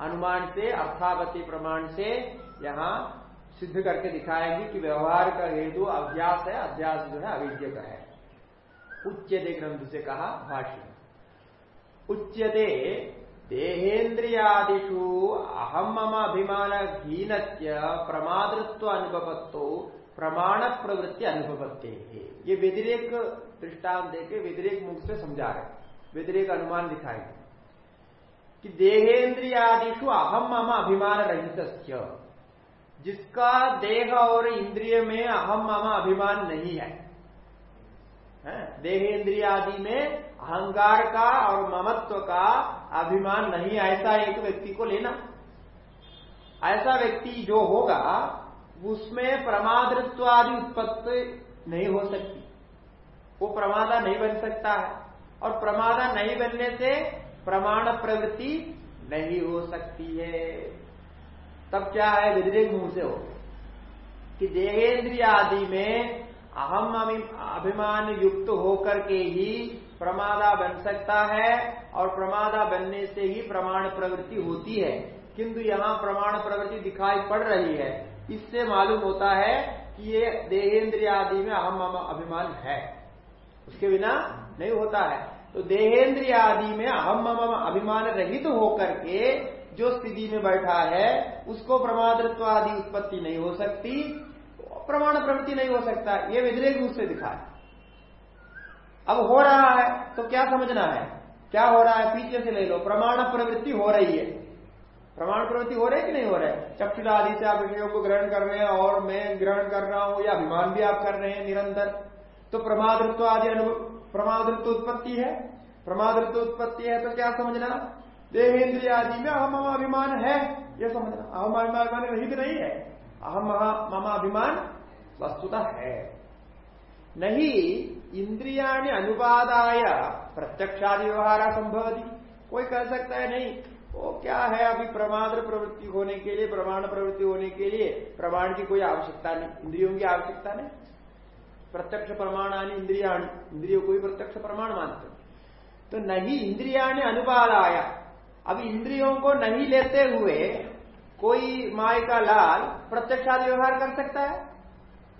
अनुमान से, अर्थावत्ति प्रमाण से यहाँ सिद्ध करके दिखाएँगे कि व्यवहार का हेतु अभ्यास है, अभ्यास जो है अविद्य का है। उच्च ग्रंथ से कहा भाष्य। उच्यते। देहेन्द्रियादिषु अहम मम अभिमान हीन प्रमादृत्व अनुभवत्तो प्रमाण प्रवृत्ति अनुभवते ये व्यतिरेक दृष्टांत देके व्यतिरेक मुख से समझा रहे व्यतिरेक अनुमान दिखाएँगे कि देहेन्द्रियादिषु अहम मम अभिमान रहित जिसका देह और इंद्रिय में अहम मम अभिमान नहीं है, देहेन्द्रिय आदि में अहंकार का और ममत्व का अभिमान नहीं, ऐसा एक व्यक्ति को लेना। ऐसा व्यक्ति जो होगा, उसमें प्रमादृत्व आदि उत्पत्ति नहीं हो सकती। वो प्रमादा नहीं बन सकता है। और प्रमादा नहीं बनने से प्रमाण प्रवृत्ति नहीं हो सकती है। तब क्या है? व्यतिरिक मुँह से हो कि देहेन्द्रिय आदि में अहम अभिमान युक्त होकर के ही प्रमादा बन सकता है और प्रमादा बनने से ही प्रमाण प्रवृत्ति होती है। किंतु यहाँ प्रमाण प्रवृत्ति दिखाई पड़ रही है। इससे मालूम होता है कि ये देहेन्द्रिय आदि में अहम अभिमान है। उसके बिना नहीं होता है। तो देहेन्द्रिय आदि में अहम अभिमान रहित तो होकर के जो स्थिति में बैठा है, उसको प्रमादृत्व आदि उत्पत्ति नहीं हो सकती, प्रमाण प्रवृत्ति नहीं हो सकता। ये व्यतिरेक रूप से दिखा है अब हो रहा है तो क्या समझना है? क्या हो रहा है? पीछे से ले लो। प्रमाण प्रवृत्ति हो रही है। प्रमाण प्रवृत्ति हो रही है कि नहीं हो रहा है? चक्षुर आदि से आप विषयों को ग्रहण कर रहे हैं और मैं ग्रहण कर रहा हूँ या अभिमान भी आप कर रहे हैं निरंतर। तो प्रमादृत्व आदि अनुभव, प्रमादृत्व उत्पत्ति है। प्रमादृत्व उत्पत्ति है तो क्या समझना? देहेन्द्रिय आदि में अहम मम अभिमान है। यह समझना। अहम अभिमान रहित नहीं है। अहम ममा अभिमान वस्तुता है। नहीं इंद्रिया अनुपादाय प्रत्यक्षादि व्यवहार संभवती। कोई कह सकता है, नहीं, वो क्या है अभी प्रमाद प्रवृत्ति होने के लिए, प्रमाण प्रवृत्ति होने के लिए? प्रमाण की कोई आवश्यकता नहीं, इंद्रियों की आवश्यकता नहीं। प्रत्यक्ष प्रमाणानी इंद्रिया इंद्रियों को प्रत्यक्ष प्रमाण मानते तो नहीं इंद्रिया अनुपाद आया अब इंद्रियों को नहीं लेते हुए कोई माए का लाल प्रत्यक्ष आदि व्यवहार कर सकता है?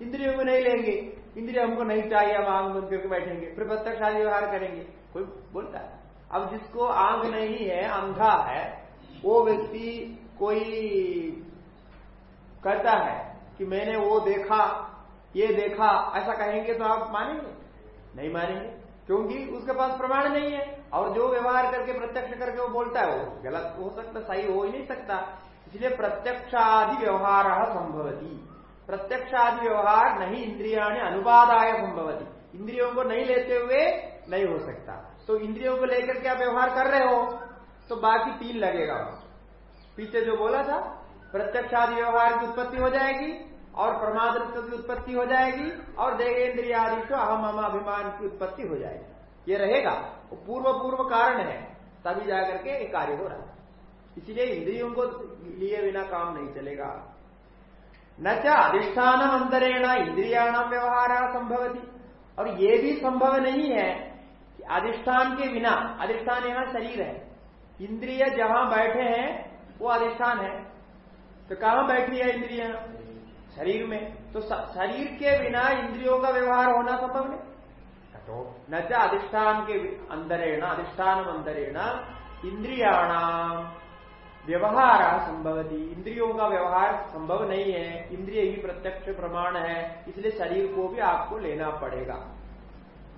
इंद्रियों को नहीं लेंगे। इंद्रिय हमको नहीं चाहिए हम आंग बंद करके बैठेंगे। फिर प्रत्यक्ष आदि व्यवहार करेंगे। कोई बोलता है? अब जिसको आंग नहीं है, अंधा है, वो व्यक्ति कोई कहता है कि मैंने वो देखा, ये देखा, ऐसा कहेंगे तो आप मानेंगे? नहीं मानेंगे, क्योंकि उसके पास प्रमाण नहीं है। और जो व्यवहार करके प्रत्यक्ष करके वो बोलता है, वो गलत हो सकता, सही हो ही नहीं सकता। इसलिए प्रत्यक्षादि व्यवहार संभवती। प्रत्यक्षादि व्यवहार नहीं इंद्रिया अनुवादाय संभवती इंद्रियों को नहीं लेते हुए नहीं हो सकता। तो इंद्रियों को लेकर क्या व्यवहार कर रहे हो? तो बाकी तीन लगेगा। पीछे जो बोला था प्रत्यक्षादि व्यवहार की उत्पत्ति हो जाएगी और प्रमादृत्व की उत्पत्ति हो जाएगी और देहेन्द्रिय आदि को अहम अम अभिमान की उत्पत्ति हो जाएगी। ये रहेगा। वो पूर्व पूर्व कारण है। तभी जाकर के कार्य हो रहा है। इसलिए इंद्रियों को लिए बिना काम नहीं चलेगा। न क्या अधिष्ठान अंतरेण इंद्रियाण व्यवहार संभवती। और ये भी संभव नहीं है कि अधिष्ठान के बिना अधिष्ठान यहाँ शरीर है। इंद्रिय जहाँ बैठे हैं वो अधिष्ठान है। तो कहाँ बैठी है इंद्रिया? शरीर में। तो शरीर के बिना इंद्रियों का व्यवहार होना संभव नहीं। तो न अधिष्ठान के अंदरेण अधिष्ठान अंदरेण इंद्रियाणाम व्यवहार संभव संभवती। इंद्रियों का व्यवहार संभव नहीं है। इंद्रिय ही प्रत्यक्ष प्रमाण है, इसलिए शरीर को भी आपको लेना पड़ेगा।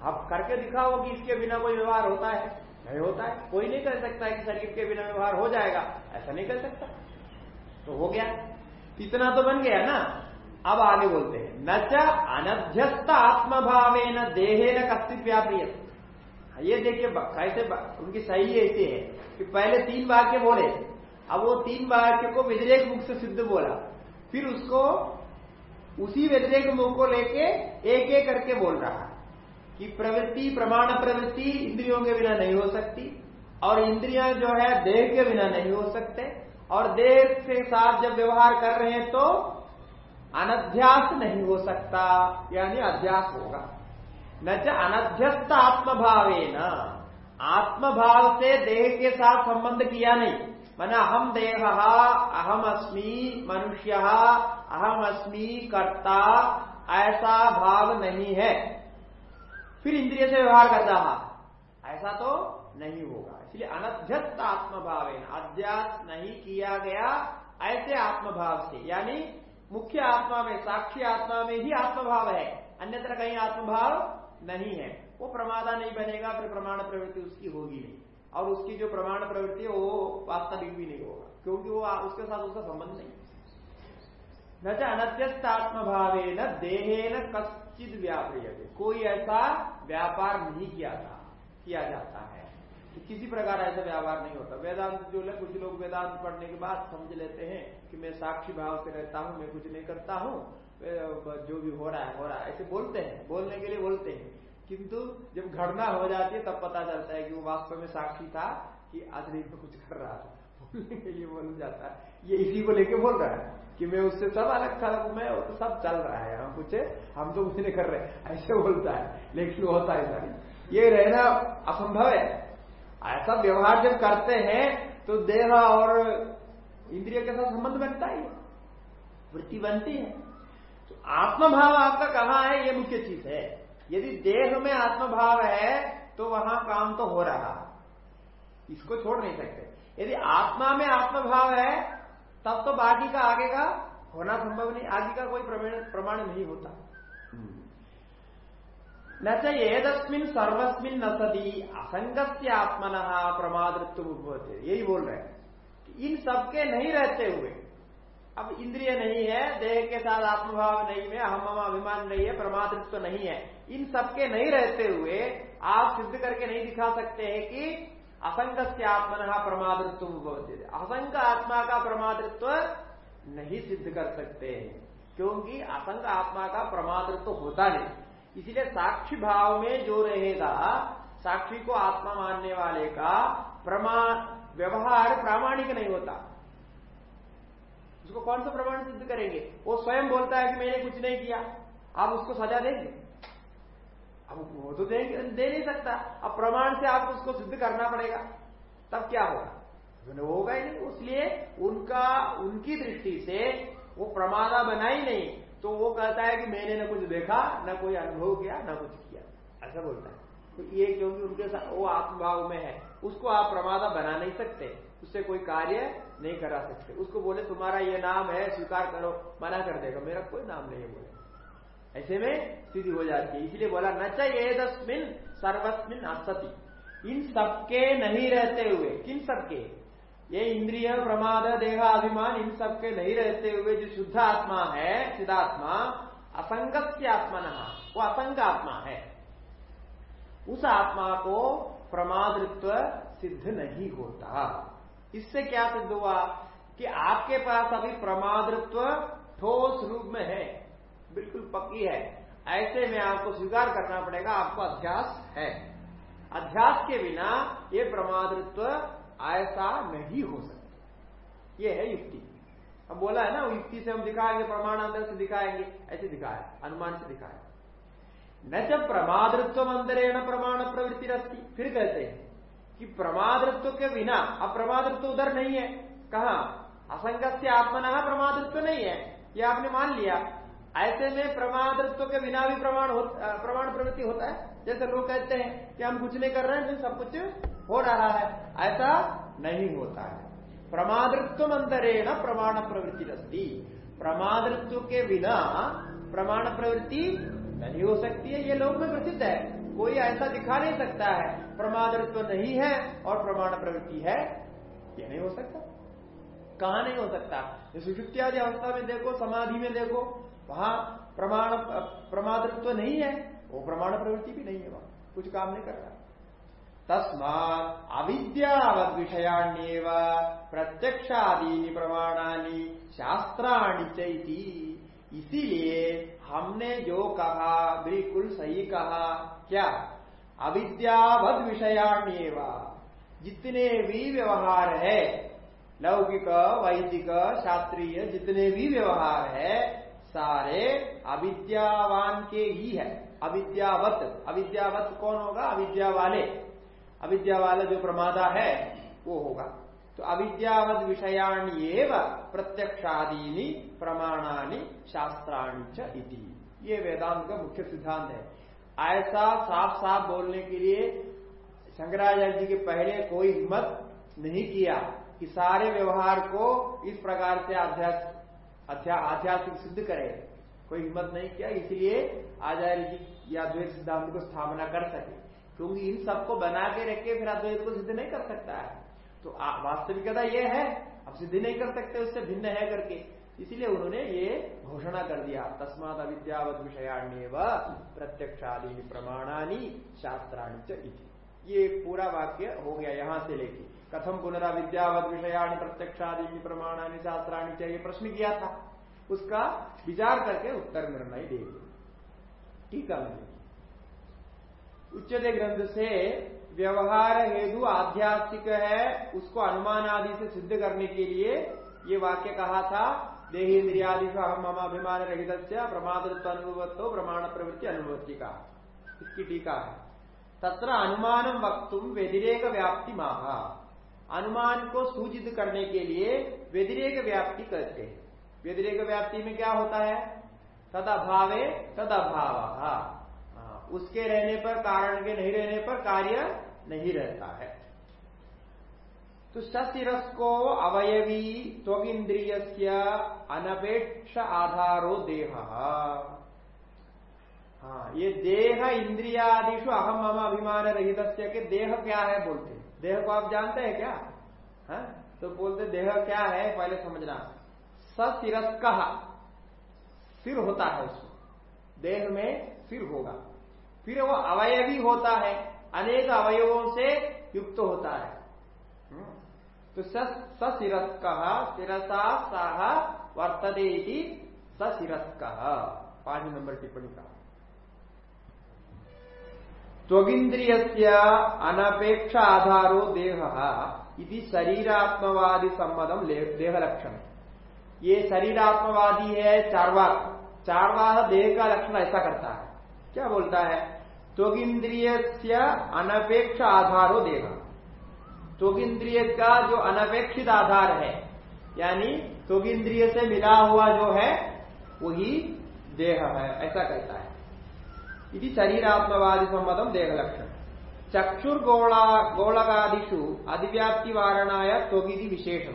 आप करके दिखाओ कि इसके बिना कोई व्यवहार होता है। नहीं होता है। कोई नहीं कर सकता है कि शरीर के बिना व्यवहार हो जाएगा। ऐसा नहीं कर सकता। तो हो गया। इतना तो बन गया ना। अब आगे बोलते हैं। न च अनध्यस्त आत्मभावे न देहे न कस्तित व्याप्रिय ये देखिए कैसे उनकी सही ऐसे है कि पहले तीन वाक्य बोले। अब वो तीन वाक्य को व्यतिरेक मुख से सिद्ध बोला। फिर उसको उसी व्यतिरेक मुख को लेके एक एक करके बोल रहा कि प्रवृत्ति, प्रमाण प्रवृत्ति इंद्रियों के बिना नहीं हो सकती और इंद्रियाँ जो है देह के बिना नहीं हो सकते और देह के साथ जब व्यवहार कर रहे हैं तो अनध्यास नहीं हो सकता, यानी अध्यास होगा। न च अनध्यस्त आत्मभावे न आत्मभाव से देह के साथ संबंध किया नहीं। मैंने अहम देह अहम अस्मी मनुष्य अहम अस्मी कर्ता, ऐसा भाव नहीं है। फिर इंद्रिय से व्यवहार करता ऐसा तो नहीं होगा। इसलिए अनध्यस्त आत्मभाव है अध्यास नहीं किया गया ऐसे आत्मभाव से। यानी मुख्य आत्मा में, साक्षी आत्मा में ही आत्मभाव है। अन्यत्र कहीं आत्मभाव नहीं है। वो प्रमादा नहीं बनेगा, फिर प्रमाण प्रवृत्ति उसकी होगी नहीं। और उसकी जो प्रमाण प्रवृत्ति है, वो वास्तविक भी नहीं होगा, क्योंकि वो उसके साथ उसका संबंध नहीं न अनत्यस्त आत्मभावे न देहे न कश्चित व्यापार कोई ऐसा व्यापार नहीं किया था, किया जाता है कि किसी प्रकार ऐसा व्यापार नहीं होता। वेदांत जो है, कुछ लोग वेदांत पढ़ने के बाद समझ लेते हैं कि मैं साक्षी भाव से रहता हूँ, मैं कुछ नहीं करता हूँ जो भी हो रहा है, हो रहा है। ऐसे बोलते हैं, बोलने के लिए बोलते हैं। किंतु जब घटना हो जाती है, तब पता चलता है कि वो वास्तव में साक्षी था कि आदमी को कुछ कर रहा था। बोलने के लिए बोल जाता। है ये इसी को लेके बोल रहा है कि मैं उससे सब अलग था मैं तो सब चल रहा है। हम कुछ, हम तो कुछ नहीं कर रहे। ऐसे बोलता है, लेकिन होता है सारी ये रहना असंभव है। ऐसा व्यवहार जब करते हैं तो देह और इंद्रिय के साथ संबंध बनता ही। वृत्ति बनती है। तो आत्मभाव आपका कहा है, ये मुख्य चीज़ है। यदि देह में आत्मभाव है तो वहाँ काम तो हो रहा। इसको छोड़ नहीं सकते। यदि आत्मा में आत्मभाव है, तब तो बाकी का आगे का होना संभव नहीं। आगे का कोई प्रमाण नहीं होता। न चेदस्मिन सर्वस्मिन न सदी असंगस्य आत्मन प्रमादृत्व यही बोल रहे हैं। इन सबके नहीं रहते हुए अब इंद्रिय नहीं है, देह के साथ आत्मभाव नहीं है हम हम अभिमान नहीं है प्रमादृत्व नहीं है। इन सबके नहीं रहते हुए आप सिद्ध करके नहीं दिखा सकते हैं कि असंग से आत्मन प्रमादृत्व असंग आत्मा का प्रमादृत्व नहीं सिद्ध कर सकते हैं, क्योंकि असंग आत्मा का प्रमादृत्व होता नहीं। इसलिए साक्षी भाव में जो रहेगा, साक्षी को आत्मा मानने वाले का प्रमाण व्यवहार प्रामाणिक नहीं होता। उसको कौन सा प्रमाण सिद्ध करेंगे? वो स्वयं बोलता है कि मैंने कुछ नहीं किया। आप उसको सजा देंगे? अब वो तो दे नहीं सकता। अब प्रमाण से आपको उसको सिद्ध करना पड़ेगा। तब क्या होगा? होगा ही नहीं। इसलिए उनका, उनकी दृष्टि से वो प्रमादा बना ही नहीं। तो वो कहता है कि मैंने न कुछ देखा, न कोई अनुभव किया, न कुछ किया। ऐसा बोलता है। तो ये क्योंकि उनके साथ वो आत्मभाव में है, उसको आप प्रमादा बना नहीं सकते। उससे कोई कार्य नहीं करा सकते। उसको बोले, तुम्हारा ये नाम है, स्वीकार करो, मना कर देगा। मेरा कोई नाम नहीं है बोले। ऐसे में स्थिति हो जाती है। इसलिए बोला, न चाहिए दस्मिन सर्वस्मिन असती इन सबके नहीं रहते हुए, किन सबके? ये इंद्रिय, प्रमाद, देह, अभिमान, इन सबके नहीं रहते हुए जो शुद्ध आत्मा है सिद्धात्मा असंगत आत्मा नहा वो असंग आत्मा है। उस आत्मा को प्रमादृत्व सिद्ध नहीं होता। इससे क्या सिद्ध हुआ कि आपके पास अभी प्रमादृत्व ठोस रूप में है। बिल्कुल पक्की है। ऐसे में आपको स्वीकार करना पड़ेगा, आपको अध्यास है। अध्यास के बिना ये प्रमादृत्व ऐसा नहीं हो सकता। ये है युक्ति। अब बोला है ना युक्ति से हम दिखाएँगे प्रमाण अंदर से दिखाएँगे। ऐसे दिखाए अनुमान से दिखाए न जब प्रमादृत्व अंतरेण प्रमाण प्रवृत्ति रखती फिर कहते हैं कि प्रमादृत्व के बिना, अब उधर नहीं है। कहा असंगत से आत्मना प्रमादृत्व नहीं है। ये आपने मान लिया। ऐसे में प्रमादृत्व के बिना भी प्रमाण प्रमाण प्रवृत्ति होता है। जैसे लोग कहते हैं कि हम कुछ नहीं कर रहे हैं, सब कुछ हो रहा है। ऐसा नहीं होता है। प्रमादृत्व अंतरेण प्रमाण प्रवृत्ति रस्ती। प्रमादृत्व के बिना प्रमाण प्रवृत्ति नहीं हो सकती है। ये लोग में प्रसिद्ध है। कोई ऐसा दिखा नहीं सकता है। प्रमादृत्व नहीं है और प्रमाण प्रवृत्ति है। ये नहीं हो सकता। कहा नहीं हो सकता? सुषुप्ति आदि अवस्था में देखो, समाधि में देखो, वहाँ प्रमाण, प्रमादृत्व नहीं है। वो प्रमाण प्रवृत्ति भी नहीं है वहाँ। कुछ काम नहीं कर रहा तस्मात अविद्यावत विषयाण्यव प्रत्यक्षादी प्रमाणानी शास्त्राणी चैती। इसीलिए हमने जो कहा, बिल्कुल सही कहा क्या? अविद्यावत विषयाण्यव। जितने भी व्यवहार है, लौकिक, वैदिक, शास्त्रीय, जितने भी व्यवहार है, सारे अविद्यावान के ही है। अविद्यावत। अविद्यावत कौन होगा? अविद्या वाले अविद्या वाला जो प्रमादा है, वो होगा। तो अविद्यावत विषयाणी प्रत्यक्षादीनी, प्रमाणानी, शास्त्राणी च इति। ये वेदांत का मुख्य सिद्धांत है। ऐसा साफ़ साफ़ बोलने के लिए शंकराचार्य जी के पहले कोई हिम्मत नहीं किया कि सारे व्यवहार को इस प्रकार से आध्यात्मिक सिद्ध करे। कोई हिम्मत नहीं किया, इसलिए आचार्य जी या द्वैत सिद्धांत को स्थापना कर सके। क्योंकि इन सबको बना के रखे फिर अद्वैत को सिद्ध नहीं कर सकता है। तो वास्तविकता यह है अब सिद्ध नहीं कर सकते, उससे भिन्न है करके। इसीलिए उन्होंने ये घोषणा कर दिया। तस्मात अविद्यावत विषयाण्य प्रत्यक्षादि प्रमाणानी शास्त्राणी ये पूरा वाक्य हो गया यहाँ से लेके। कथम पुनराविद्यावत विषयाणी प्रत्यक्षादि प्रमाणानी शास्त्राणी चाहिए प्रश्न किया था। उसका विचार करके उत्तर निर्णय देंगे ठीक है। उच्चते ग्रंथ से व्यवहार हेतु आध्यात्मिक है, उसको अनुमान आदि से सिद्ध करने के लिए ये वाक्य कहा था देहेन्द्रियादि हम मम अभिमान रहित प्रमादत्व अनुभवत्व प्रमाण प्रवृत्ति अनुभवती का इसकी टीका है। तत्र अनुमान वक्तुम व्यतिरेक व्याप्ति महा अनुमान को सूचित करने के लिए व्यतिरेक व्याप्ति कहते हैं। व्यतिरेक व्याप्ति में क्या होता है? तद अभावे तद अभाव हाँ, उसके रहने पर कारण के नहीं रहने पर कार्य नहीं रहता है। तो सशिरस को अवयवी त्वगिंद्रिय अनपेक्ष आधारो देह। हाँ ये देह इंद्रियादिशु अहम मम अभिमान रहित के देह क्या है बोलते देह को आप जानते हैं क्या? है? तो बोलते देह क्या है, पहले समझना। सशिरस कहा सिर होता है उसमें देह में सिर होगा। फिर वो अवयवी होता है, अनेक अवयवों से युक्त होता है। तो सशिरस्क शिरसा साह वर्तदे सशिरस्क पाँच नंबर टिप्पणी का। त्वगिंद्रिय अनपेक्ष आधारो देह इति शरीरात्मवादी सम्मतम देह लक्षण ये शरीरात्मवादी है चारवाक चारवाह देह का लक्षण ऐसा करता है। क्या बोलता है? त्वगिंद्रिय अनपेक्ष आधारो देह। त्वगिंद्रिय का जो अनपेक्षित आधार है, यानी त्वगिंद्रिय से मिला हुआ जो है, वही देह है, ऐसा कहता है। यदि शरीरात्मवादी सम्मतम देह लक्षण चक्षुर्गोला गोलकादिशु अधिव्याप्ति वारणाय त्वगिधि विशेषण।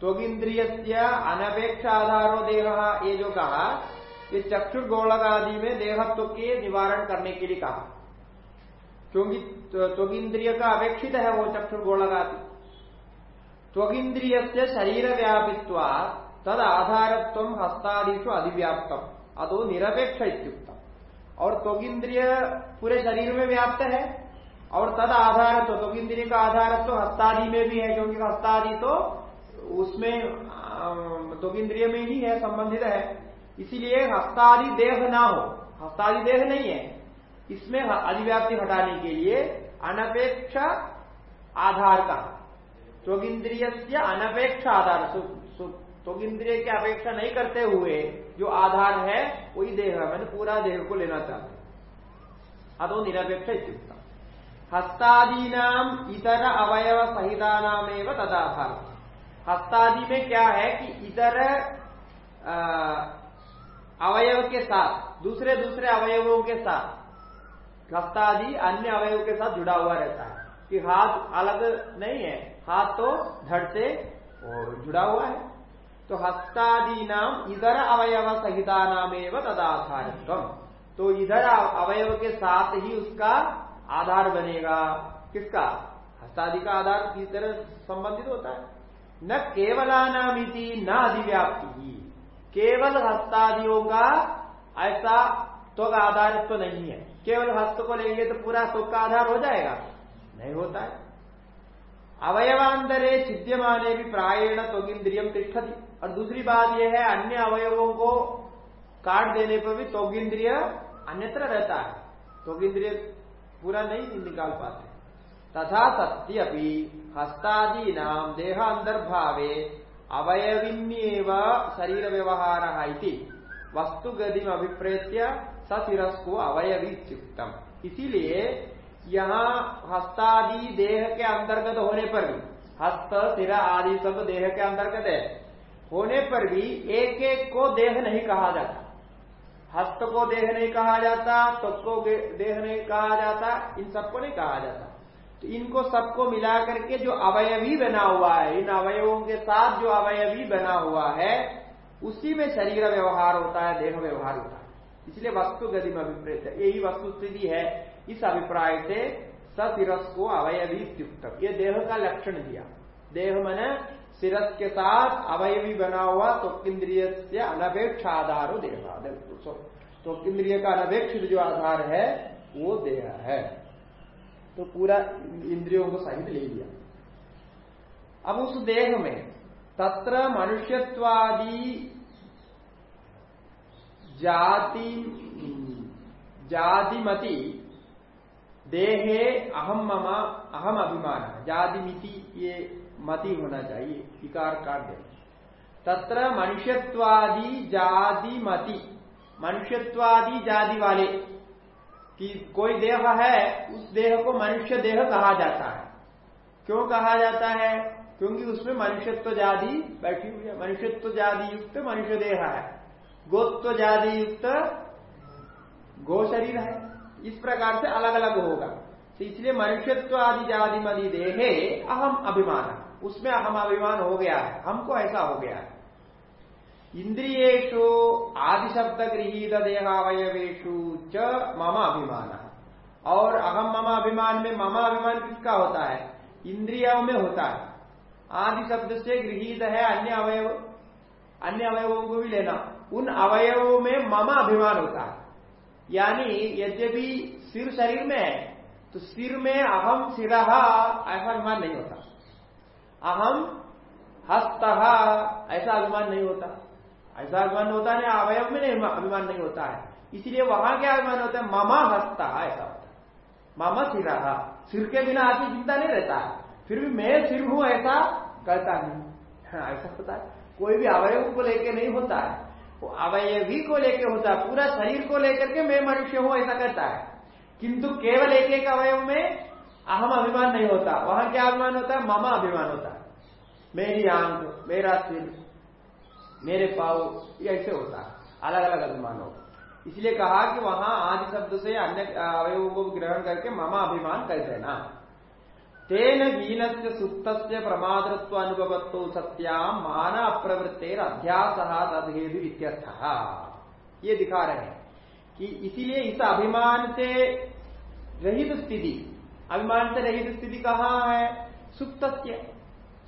त्वगिंद्रिय अनपेक्ष आधारो देह, ये जो कहा, ये आदि में देहत्व के निवारण करने के लिए कहा। क्योंकि त्वगिंद्रिय का अपेक्षित है वो चक्षुर्गोलक आदि त्वगिंद्रिय से शरीर व्यापित्वा तद आधारत्व हस्तादिशु अधिव्याप्तम। अदो निरपेक्ष और त्वगिंद्रिय पूरे शरीर में व्याप्त है, और तद आधार तो त्वगिंद्रिय का आधार तो हस्तादि में भी है, क्योंकि हस्तादि तो उसमें त्वगिंद्रिय में ही है, संबंधित है। इसीलिए हस्तादि देह ना हो। हस्तादि देह नहीं है। इसमें अधिव्याप्ति हटाने के लिए अनपेक्ष आधार का। त्वगिंद्रिय से अनपेक्ष आधार। त्वगिंद्रिय की अपेक्षा नहीं करते हुए जो आधार है, वही देह है। मैंने पूरा देह को लेना चाहते अदो निरपेक्ष इत्युक्ता हस्तादीनाम इतर अवयव सहिता नाम एवं तदाधार। हस्तादि में क्या है कि इतर अवयव के साथ दूसरे दूसरे अवयवों के साथ हस्तादि अन्य अवयव के साथ जुड़ा हुआ रहता है कि हाथ अलग नहीं है, हाथ तो धड़ से और जुड़ा हुआ है। तो हस्तादि नाम इधर अवयव संहिता नाम एवं तदाधारित्व तो इधर अवयव के साथ ही उसका आधार बनेगा। किसका? हस्तादि का आधार किस तरह संबंधित होता है। न केवलानामिति, न अधिव्याप्ति। केवल हस्तादियों का ऐसा तो का आधार तो नहीं है। केवल हस्त को लेंगे तो पूरा तो का आधार हो जाएगा। नहीं होता है। अवयवांतरे छिद्यमाने भी प्रायण तोगिंद्रियम तिष्ठती। और दूसरी बात यह है, अन्य अवयवों को काट देने पर भी तोगिंद्रिय अन्यत्र रहता है। तोगिंद्रिय पूरा नहीं निकाल पाते। तथा सत्य अभी हस्तादी नाम देह अंतर्भावे अवयविन्येव शरीर व्यवहार वस्तु गतिम अभिप्रेत्य सशिरस्को अवयवीच्युक्तम इसीलिए यहाँ हस्तादि देह के अंतर्गत होने पर भी, हस्त, सिरा आदि सब देह के अंतर्गत है, होने पर भी एक एक को देह नहीं कहा जाता। हस्त को देह नहीं कहा जाता त्वक को देह नहीं कहा जाता, इन सबको नहीं कहा जाता। तो इनको सबको मिला करके जो अवयवी बना हुआ है, इन अवयवों के साथ जो अवयवी बना हुआ है, उसी में शरीर व्यवहार होता है, देह व्यवहार होता है। इसलिए वस्तु गति में अभिप्रेत है। यही वस्तु स्थिति है। इस अभिप्राय से सिरस को अवयवी युक्त ये देह का लक्षण दिया। देह मन सिरस के साथ अवयवी बना हुआ तो इंद्रिय से अनपेक्ष आधार हो देह तो इंद्रिय का अनपेक्षित जो आधार है, वो देह है। तो पूरा इंद्रियों को सहित ले लिया। अब उस देह में तत्र मनुष्यत्वादि जाति, जातिमति, देहे अहम ममा, अहम अभिमान। जातिमिति ये मति होना चाहिए, इकार काट दे तत्र मनुष्यत्वादि जाति मति मनुष्यत्वादि जाति वाले कि कोई देह है, उस देह को मनुष्य देह कहा जाता है। क्यों कहा जाता है? क्योंकि उसमें मनुष्यत्व जाति बैठी हुई है। मनुष्यत्व जाति युक्त मनुष्य देह है। गोत्व जाति युक्त गो शरीर है। इस प्रकार से अलग अलग होगा। तो इसलिए मनुष्यत्व आदि जाति मदि देहे अहम अभिमान। उसमें अहम अभिमान हो गया है। हमको ऐसा हो गया है। इंद्रियेशु आदिशब्द गृहित देहावयवेशु च मम अभिमान। और अहम मम अभिमान में मम अभिमान किसका होता है? इंद्रियों में होता है। आदि शब्द से गृहित है अन्य अवयव। अन्य अवयवों को भी लेना। उन अवयवों में मम अभिमान होता है। यानी यद्यपि सिर शरीर में है तो सिर में अहम सिर ऐसा अभिमान नहीं होता। अहम हस्त ऐसा अभिमान नहीं होता। ऐसा अभिमान होता है अवयव में नहीं अभिमान नहीं होता है। इसलिए वहाँ क्या अभिमान होता है? मामा हस्ता ऐसा होता है। मामा सिरा। सिर के बिना आदमी चिंता नहीं रहता है। फिर भी मैं सिर हूँ ऐसा कहता नहीं। हाँ, ऐसा होता है। कोई भी अवयव को लेके नहीं होता है। अवयवी को लेकर होता है, पूरा शरीर को लेकर के मैं मनुष्य हूँ, ऐसा कहता है। किंतु केवल एक एक अवयव में अहम अभिमान नहीं होता। वहाँ क्या अभिमान होता है? मामा अभिमान होता है। मेरी आँख, मेरा सिर, मेरे पाव, ये ऐसे होता है। अलग अलग अभिमान होगा इसलिए कहा कि वहाँ आदि शब्द से अन्य अवयवों को ग्रहण करके मामा अभिमान कर देना। तेन हीन से सुप्त प्रमादत्व अनुभवत्व सत्याम मान अप्रवृत्तेर अध्यास तदहेदु ये दिखा रहे हैं कि इसीलिए इस अभिमान से रहित स्थिति अभिमान से रहित स्थिति कहाँ है? सुप्त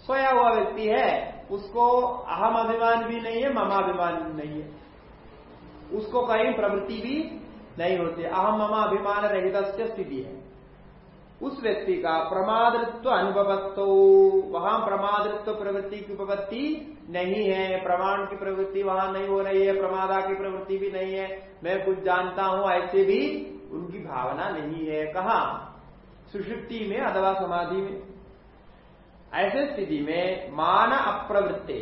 सोया हुआ व्यक्ति है, उसको अहम अभिमान भी नहीं है, ममा अभिमान नहीं है। उसको कहीं प्रवृत्ति भी नहीं होती, अहम ममा अभिमान रहित स्थिति है। उस व्यक्ति का प्रमादृत्व अनुभवत्व वहाँ प्रमादृत्व प्रवृत्ति की उपपत्ति नहीं है, प्रमाण की प्रवृत्ति वहाँ नहीं हो रही है, प्रमादा की प्रवृत्ति भी नहीं है। मैं कुछ जानता हूँ, ऐसे भी उनकी भावना नहीं है। कहा, सुषुप्ति में अथवा समाधि में। ऐसे स्थिति में मान अप्रवृत्ति,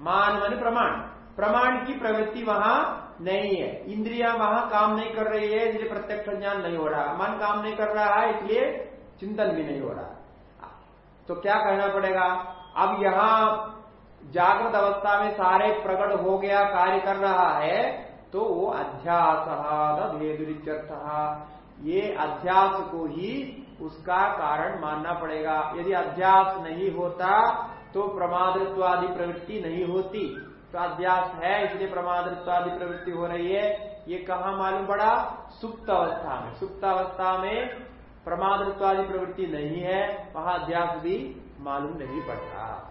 मान मन प्रमाण। प्रमाण की प्रवृत्ति वहाँ नहीं है। इंद्रिया वहाँ काम नहीं कर रही है, इसलिए प्रत्यक्ष ज्ञान नहीं हो रहा। मन काम नहीं कर रहा है, इसलिए चिंतन भी नहीं हो रहा। तो क्या कहना पड़ेगा? अब यहाँ जागृत अवस्था में सारे प्रकट हो गया, कार्य कर रहा है तो वो अध्यास ये अध्यास को ही उसका कारण मानना पड़ेगा। यदि अध्यास नहीं होता तो प्रमादत्वादि प्रवृत्ति नहीं होती। तो अध्यास है, इसलिए प्रमादत्वादि प्रवृत्ति हो रही है। ये कहा मालूम पड़ा? सुप्त अवस्था में। सुप्त अवस्था में प्रमादत्वादि प्रवृत्ति नहीं है वहाँ अध्यास भी मालूम नहीं पड़ता।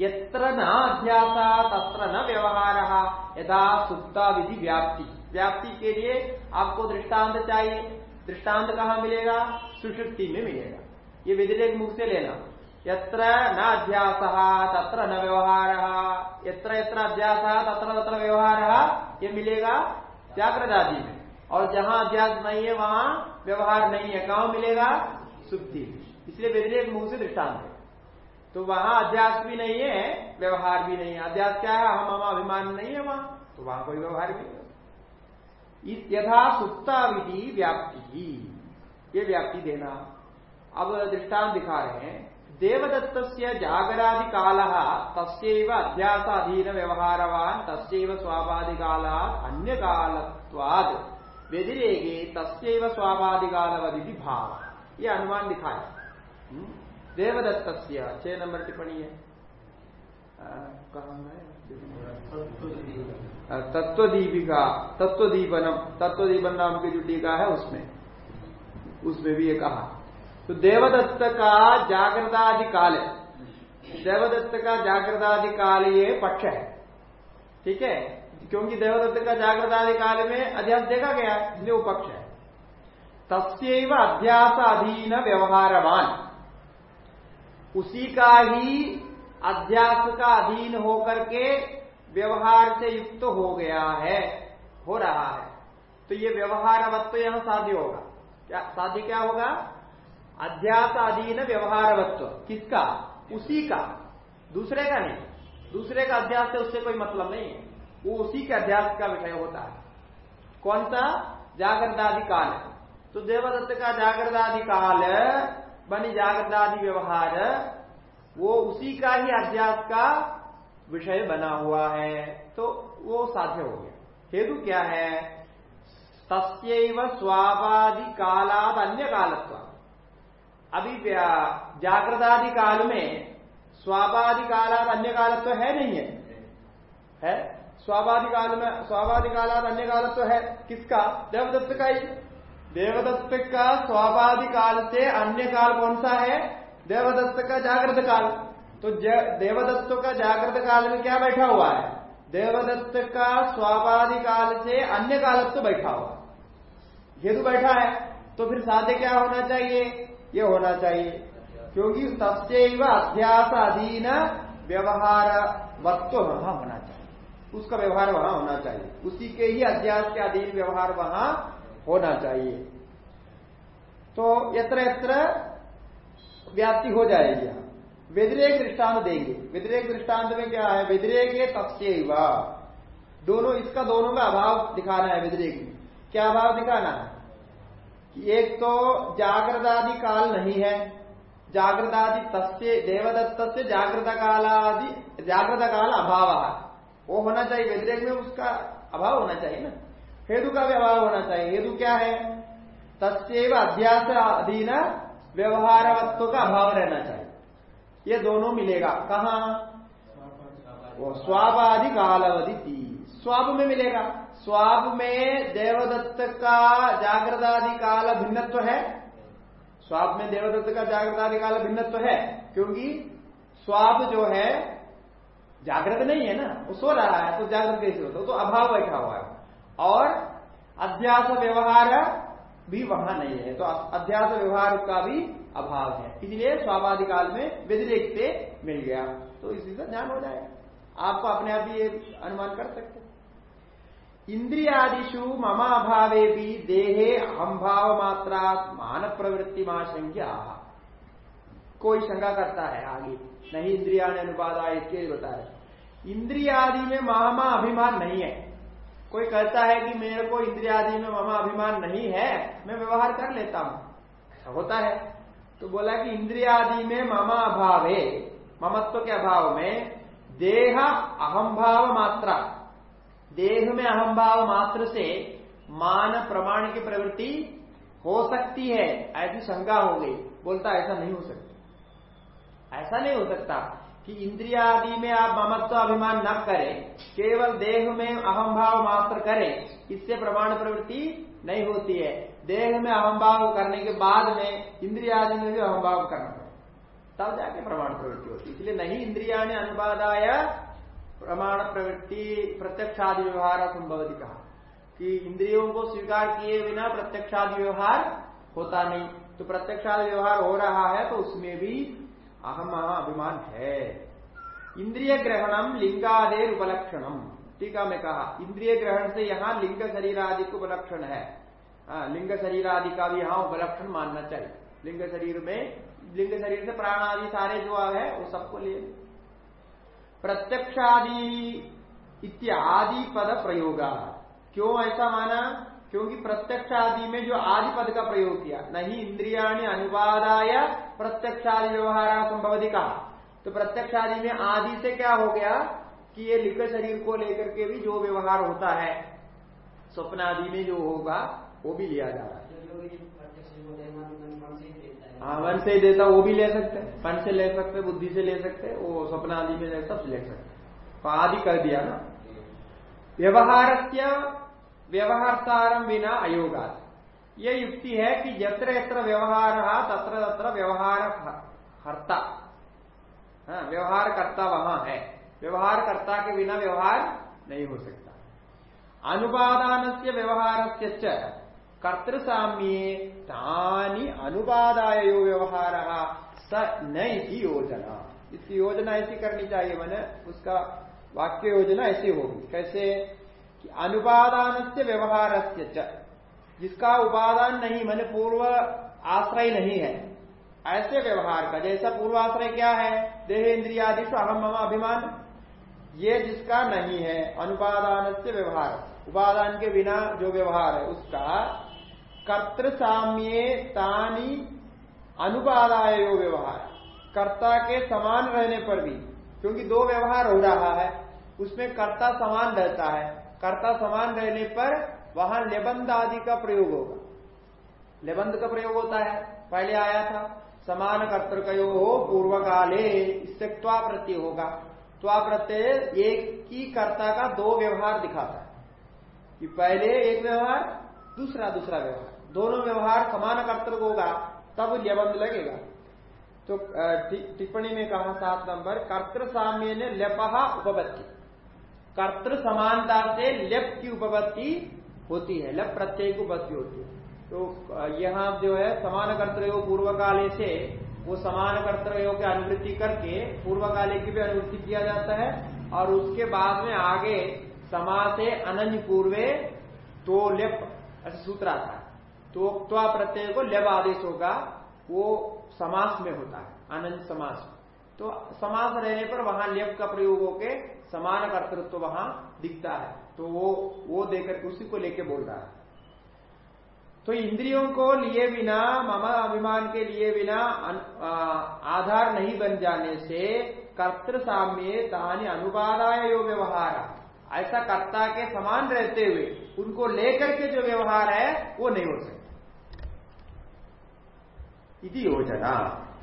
यत्र न अध्यास, तत्र न व्यवहार यथा सुप्ता विधि व्याप्ति। व्याप्ति के लिए आपको दृष्टांत चाहिए। दृष्टांत कहाँ मिलेगा? सुषुप्ति में मिलेगा। ये विधिलेख मुख से लेना। यत्र न अध्यास, तत्र न व्यवहार। यत्र यत्र अध्यास, तत्र तत्र व्यवहार, ये मिलेगा जागृत आदि में। और जहाँ अध्यास नहीं है, वहाँ व्यवहार नहीं है। कहा मिलेगा? सुप्ति इसलिए व्यतिरेक मुँह से दृष्टांत है तो वहाँ अध्यास भी नहीं है, व्यवहार भी नहीं है। अध्यास क्या है? हम अभिमान नहीं है वहाँ। तो वहाँ कोई व्यवहार भी नहीं यथा सुप्ता विधि व्याप्ति ये व्याप्ति देना। अब दृष्टांत दिखा रहे हैं। देवदत्त जागरादि काल तस्व अध्यासाधीन व्यवहारवान तस्व स्वाभादि अन्य कालत्वाद व्यतिरेगे तस्व स्वाभादि भाव। ये अनुमान दिखाया हम्म? देवदत्त छह नंबर टिप्पणी है। तत्वदीपिका तत्वदीपनम तत्वदीपन नाम की जो टीका है उसमें उसमें भी ये कहा। तो देवदत्त का जागृतादि काल देवदत्त का जागृतादि काल ये पक्ष है। ठीक है? क्योंकि देवदत्त का जागृतादि काल में अध्यास देखा गया इसलिए वो पक्ष है। तस्व अध्यास अधीन व्यवहारवान। उसी का ही अध्यास का अधीन होकर के व्यवहार से युक्त हो गया है, हो रहा है। तो ये व्यवहारवत्व यहाँ साध्य होगा। क्या, साध्य क्या होगा? अध्यास अधीन व्यवहारवत्व। किसका? उसी का। दूसरे का नहीं। दूसरे का अध्यास से उससे कोई मतलब नहीं है। वो उसी के अध्यास का विषय होता है। कौन सा? जागृदादि काल तो देवदत्त का जागृदादि काल बनी जागृदादि व्यवहार, वो उसी का ही अध्यास का विषय बना हुआ है। तो वो साध्य हो गया। हेतु क्या है? तस्व स्वाभादि कालाद अन्य कालत्व अभी जागृतादि काल में स्वाभादि कालाद अन्य काल तो है नहीं है? है? स्वाभादि काल में स्वाभादि कालाद अन्य काल तो है। किसका? देवदत्त का ही। देवदत्त का स्वाभादि काल से अन्य काल कौन सा है? देवदत्त का जागृत काल। तो देवदत्त का जागृत काल में क्या बैठा हुआ है? देवदत्त का स्वाभाविक काल से अन्य कालत्व तो बैठा हुआ ये तो बैठा है। तो फिर साध्य क्या होना चाहिए? ये होना चाहिए। क्योंकि तस्व अध्यास अधीन व्यवहार वत्व होना चाहिए। उसका व्यवहार वहाँ होना चाहिए। उसी के ही अध्यास के अधीन व्यवहार वहाँ होना चाहिए। तो यत्र यत्र व्याप्ति हो जाएगी यहाँ। व्यतिरेक दृष्टांत देंगे। व्यतिरेक दृष्टांत में क्या है? व्यतिरेक तस्व दोनों, इसका दोनों का अभाव दिखाना है व्यतिरेक में। क्या अभाव दिखाना है? कि एक तो जागृदादि काल नहीं है। जागृदादि तस्य देवदत्त से जागृत कालादि जागृत काल अभाव। वो होना चाहिए, व्यतिरेक में उसका अभाव होना चाहिए ना। हेतु का भी अभाव होना चाहिए। हेतु क्या है? तस्व अध्यास अधीन व्यवहारवत्व का अभाव रहना चाहिए। ये दोनों मिलेगा। कहा? वो कालावधि थी। स्वाब में मिलेगा। स्वाब में देवदत्त का जागृदादि काल भिन्नत्व है। स्वाब में देवदत्त का जागृदादि काल भिन्नत्व है। क्योंकि स्वाब जो है जागृत नहीं है ना, वो सो रहा है तो जागृत कैसे होता है? तो अभाव बैठा हुआ है। और अध्यास व्यवहार भी वहाँ नहीं है तो अध्यास व्यवहार का भी अभाव है। इसलिए स्वाभाधिकाल में व्यतिरेक से मिल गया। तो इसी से ध्यान हो जाएगा आपको अपने आप ये अनुमान कर सकते इंद्रियादिशु ममा अभावे भी देहे अहम भाव मात्रा मान प्रवृत्ति माशंक्य आह कोई शंका करता है आगे। नहीं इंद्रिया ने अनुपात आए इसके बता रहे इंद्रियादि में मामा अभिमान नहीं है। कोई कहता है कि मेरे को इंद्रियादि में मामा अभिमान नहीं है, मैं व्यवहार कर लेता हूँ। ऐसा होता है। तो बोला कि इंद्रियादि में मामा अभाव है। ममत्व के अभाव में देह अहम भाव मात्रा। देह में अहम भाव मात्र से मान प्रमाण की प्रवृत्ति हो सकती है, ऐसी शंका हो गई। बोलता ऐसा नहीं हो सकता। ऐसा नहीं हो सकता कि इंद्रिया आदि में आप ममत्व अभिमान न करें, केवल देह में अहम भाव मात्र करें, इससे प्रमाण प्रवृत्ति नहीं होती है। देह में अहम भाव करने के बाद में इंद्रिया आदि में भी अहम भाव करना पड़े तब जाके प्रमाण प्रवृत्ति होती इसलिए नहीं इंद्रिया ने अनुवादाय प्रमाण प्रवृत्ति प्रत्यक्षादि व्यवहार संभवती कहा। कि इंद्रियों को स्वीकार किए बिना प्रत्यक्षादि व्यवहार होता नहीं। तो प्रत्यक्षादि व्यवहार हो रहा है तो उसमें भी अहम अभिमान है। इंद्रिय ग्रहणम लिंगादेर उपलक्षणम टीका में कहा इंद्रिय ग्रहण से यहाँ लिंग शरीर आदि को उपलक्षण है। आ, हाँ, लिंग शरीर आदि का भी यहाँ उपलक्षण मानना चाहिए। लिंग शरीर में लिंग शरीर से प्राण आदि सारे जो आ है वो सबको ले प्रत्यक्षादि इत्यादि पद प्रयोग क्यों ऐसा माना? क्योंकि प्रत्यक्ष आदि में जो आदि पद का प्रयोग किया नहीं इंद्रिया अनुवादाय प्रत्यक्षादि व्यवहार संभवती कहा। तो प्रत्यक्ष आदि में आदि से क्या हो गया कि ये लिख शरीर को लेकर के भी जो व्यवहार होता है स्वप्न आदि में जो होगा वो भी लिया जा रहा है। हाँ मन से ही देता वो भी ले सकते हैं। मन से ले सकते बुद्धि से ले सकते वो स्वप्न आदि में सब ले सकते तो आदि कर दिया ना। व्यवहार व्यवहार सारम बिना अयोगात। ये युक्ति है कि यत्र यत्र व्यवहार तत्र तत्र व्यवहार हर्ता हाँ, व्यवहार करता वहाँ है। व्यवहार करता के बिना व्यवहार नहीं हो सकता। अनुपादान से व्यवहार से कर्तृसाम्ये तानी अनुपादाय व्यवहार स नई योजना। इसकी योजना ऐसी करनी चाहिए मैंने उसका वाक्य योजना ऐसी होगी। कैसे? अनुपादान से व्यवहार जिसका उपादान नहीं, मैंने पूर्व आश्रय नहीं है। ऐसे व्यवहार का, जैसा पूर्वाश्रय क्या है? देह इंद्रियादि अहम ममा अभिमान। ये जिसका नहीं है अनुपादान से व्यवहार। उपादान के बिना जो व्यवहार है, उसका कर्तृ साम्य तानी अनुपादाय व्यवहार। कर्ता के समान रहने पर भी, क्योंकि दो व्यवहार हो रहा है, उसमें कर्ता समान रहता है। कर्ता समान रहने पर वहाँ लेबंद आदि का प्रयोग होगा। लेबंद का प्रयोग होता है। पहले आया था, समान कर्तृकयो हो पूर्व काले इससे त्वा प्रत्यय होगा। त्वा प्रत्यय एक ही कर्ता का दो व्यवहार दिखाता है। कि पहले एक व्यवहार, दूसरा दूसरा व्यवहार। दोनों व्यवहार समान कर्तृक होगा, तब लेबंध लगेगा। तो टिप्पणी में कहा सात नंबर, कर्तृ साम्य ने लेपहा उपपत्ति। कर्तृ समानता से लेप की उपपत्ति होती है लेप प्रत्यय की उपपत्ति होती है। तो यहाँ जो है, समान कर्तव्य पूर्व काले से, वो समान कर्तव्यों की अनुवृत्ति करके पूर्व काले की भी अनुवृत्ति किया जाता है, और उसके बाद में आगे समाज से पूर्वे तो लेप ऐसा सूत्र आता है। तो प्रत्यय को लेप आदेश होगा, वो समास में होता है अनंत समास तो समास रहने पर वहाँ लेप का प्रयोग होके समान कर्तृत्व वहाँ दिखता है। तो वो वो देकर उसी को लेके बोल रहा है। तो इंद्रियों को लिए बिना, मम अभिमान के लिए बिना आधार नहीं बन जाने से कर्तृ साम्य तानी अनुपादाय यो व्यवहार। ऐसा कर्ता के समान रहते हुए, उनको लेकर के जो व्यवहार है, वो नहीं हो सकता। इति योजना।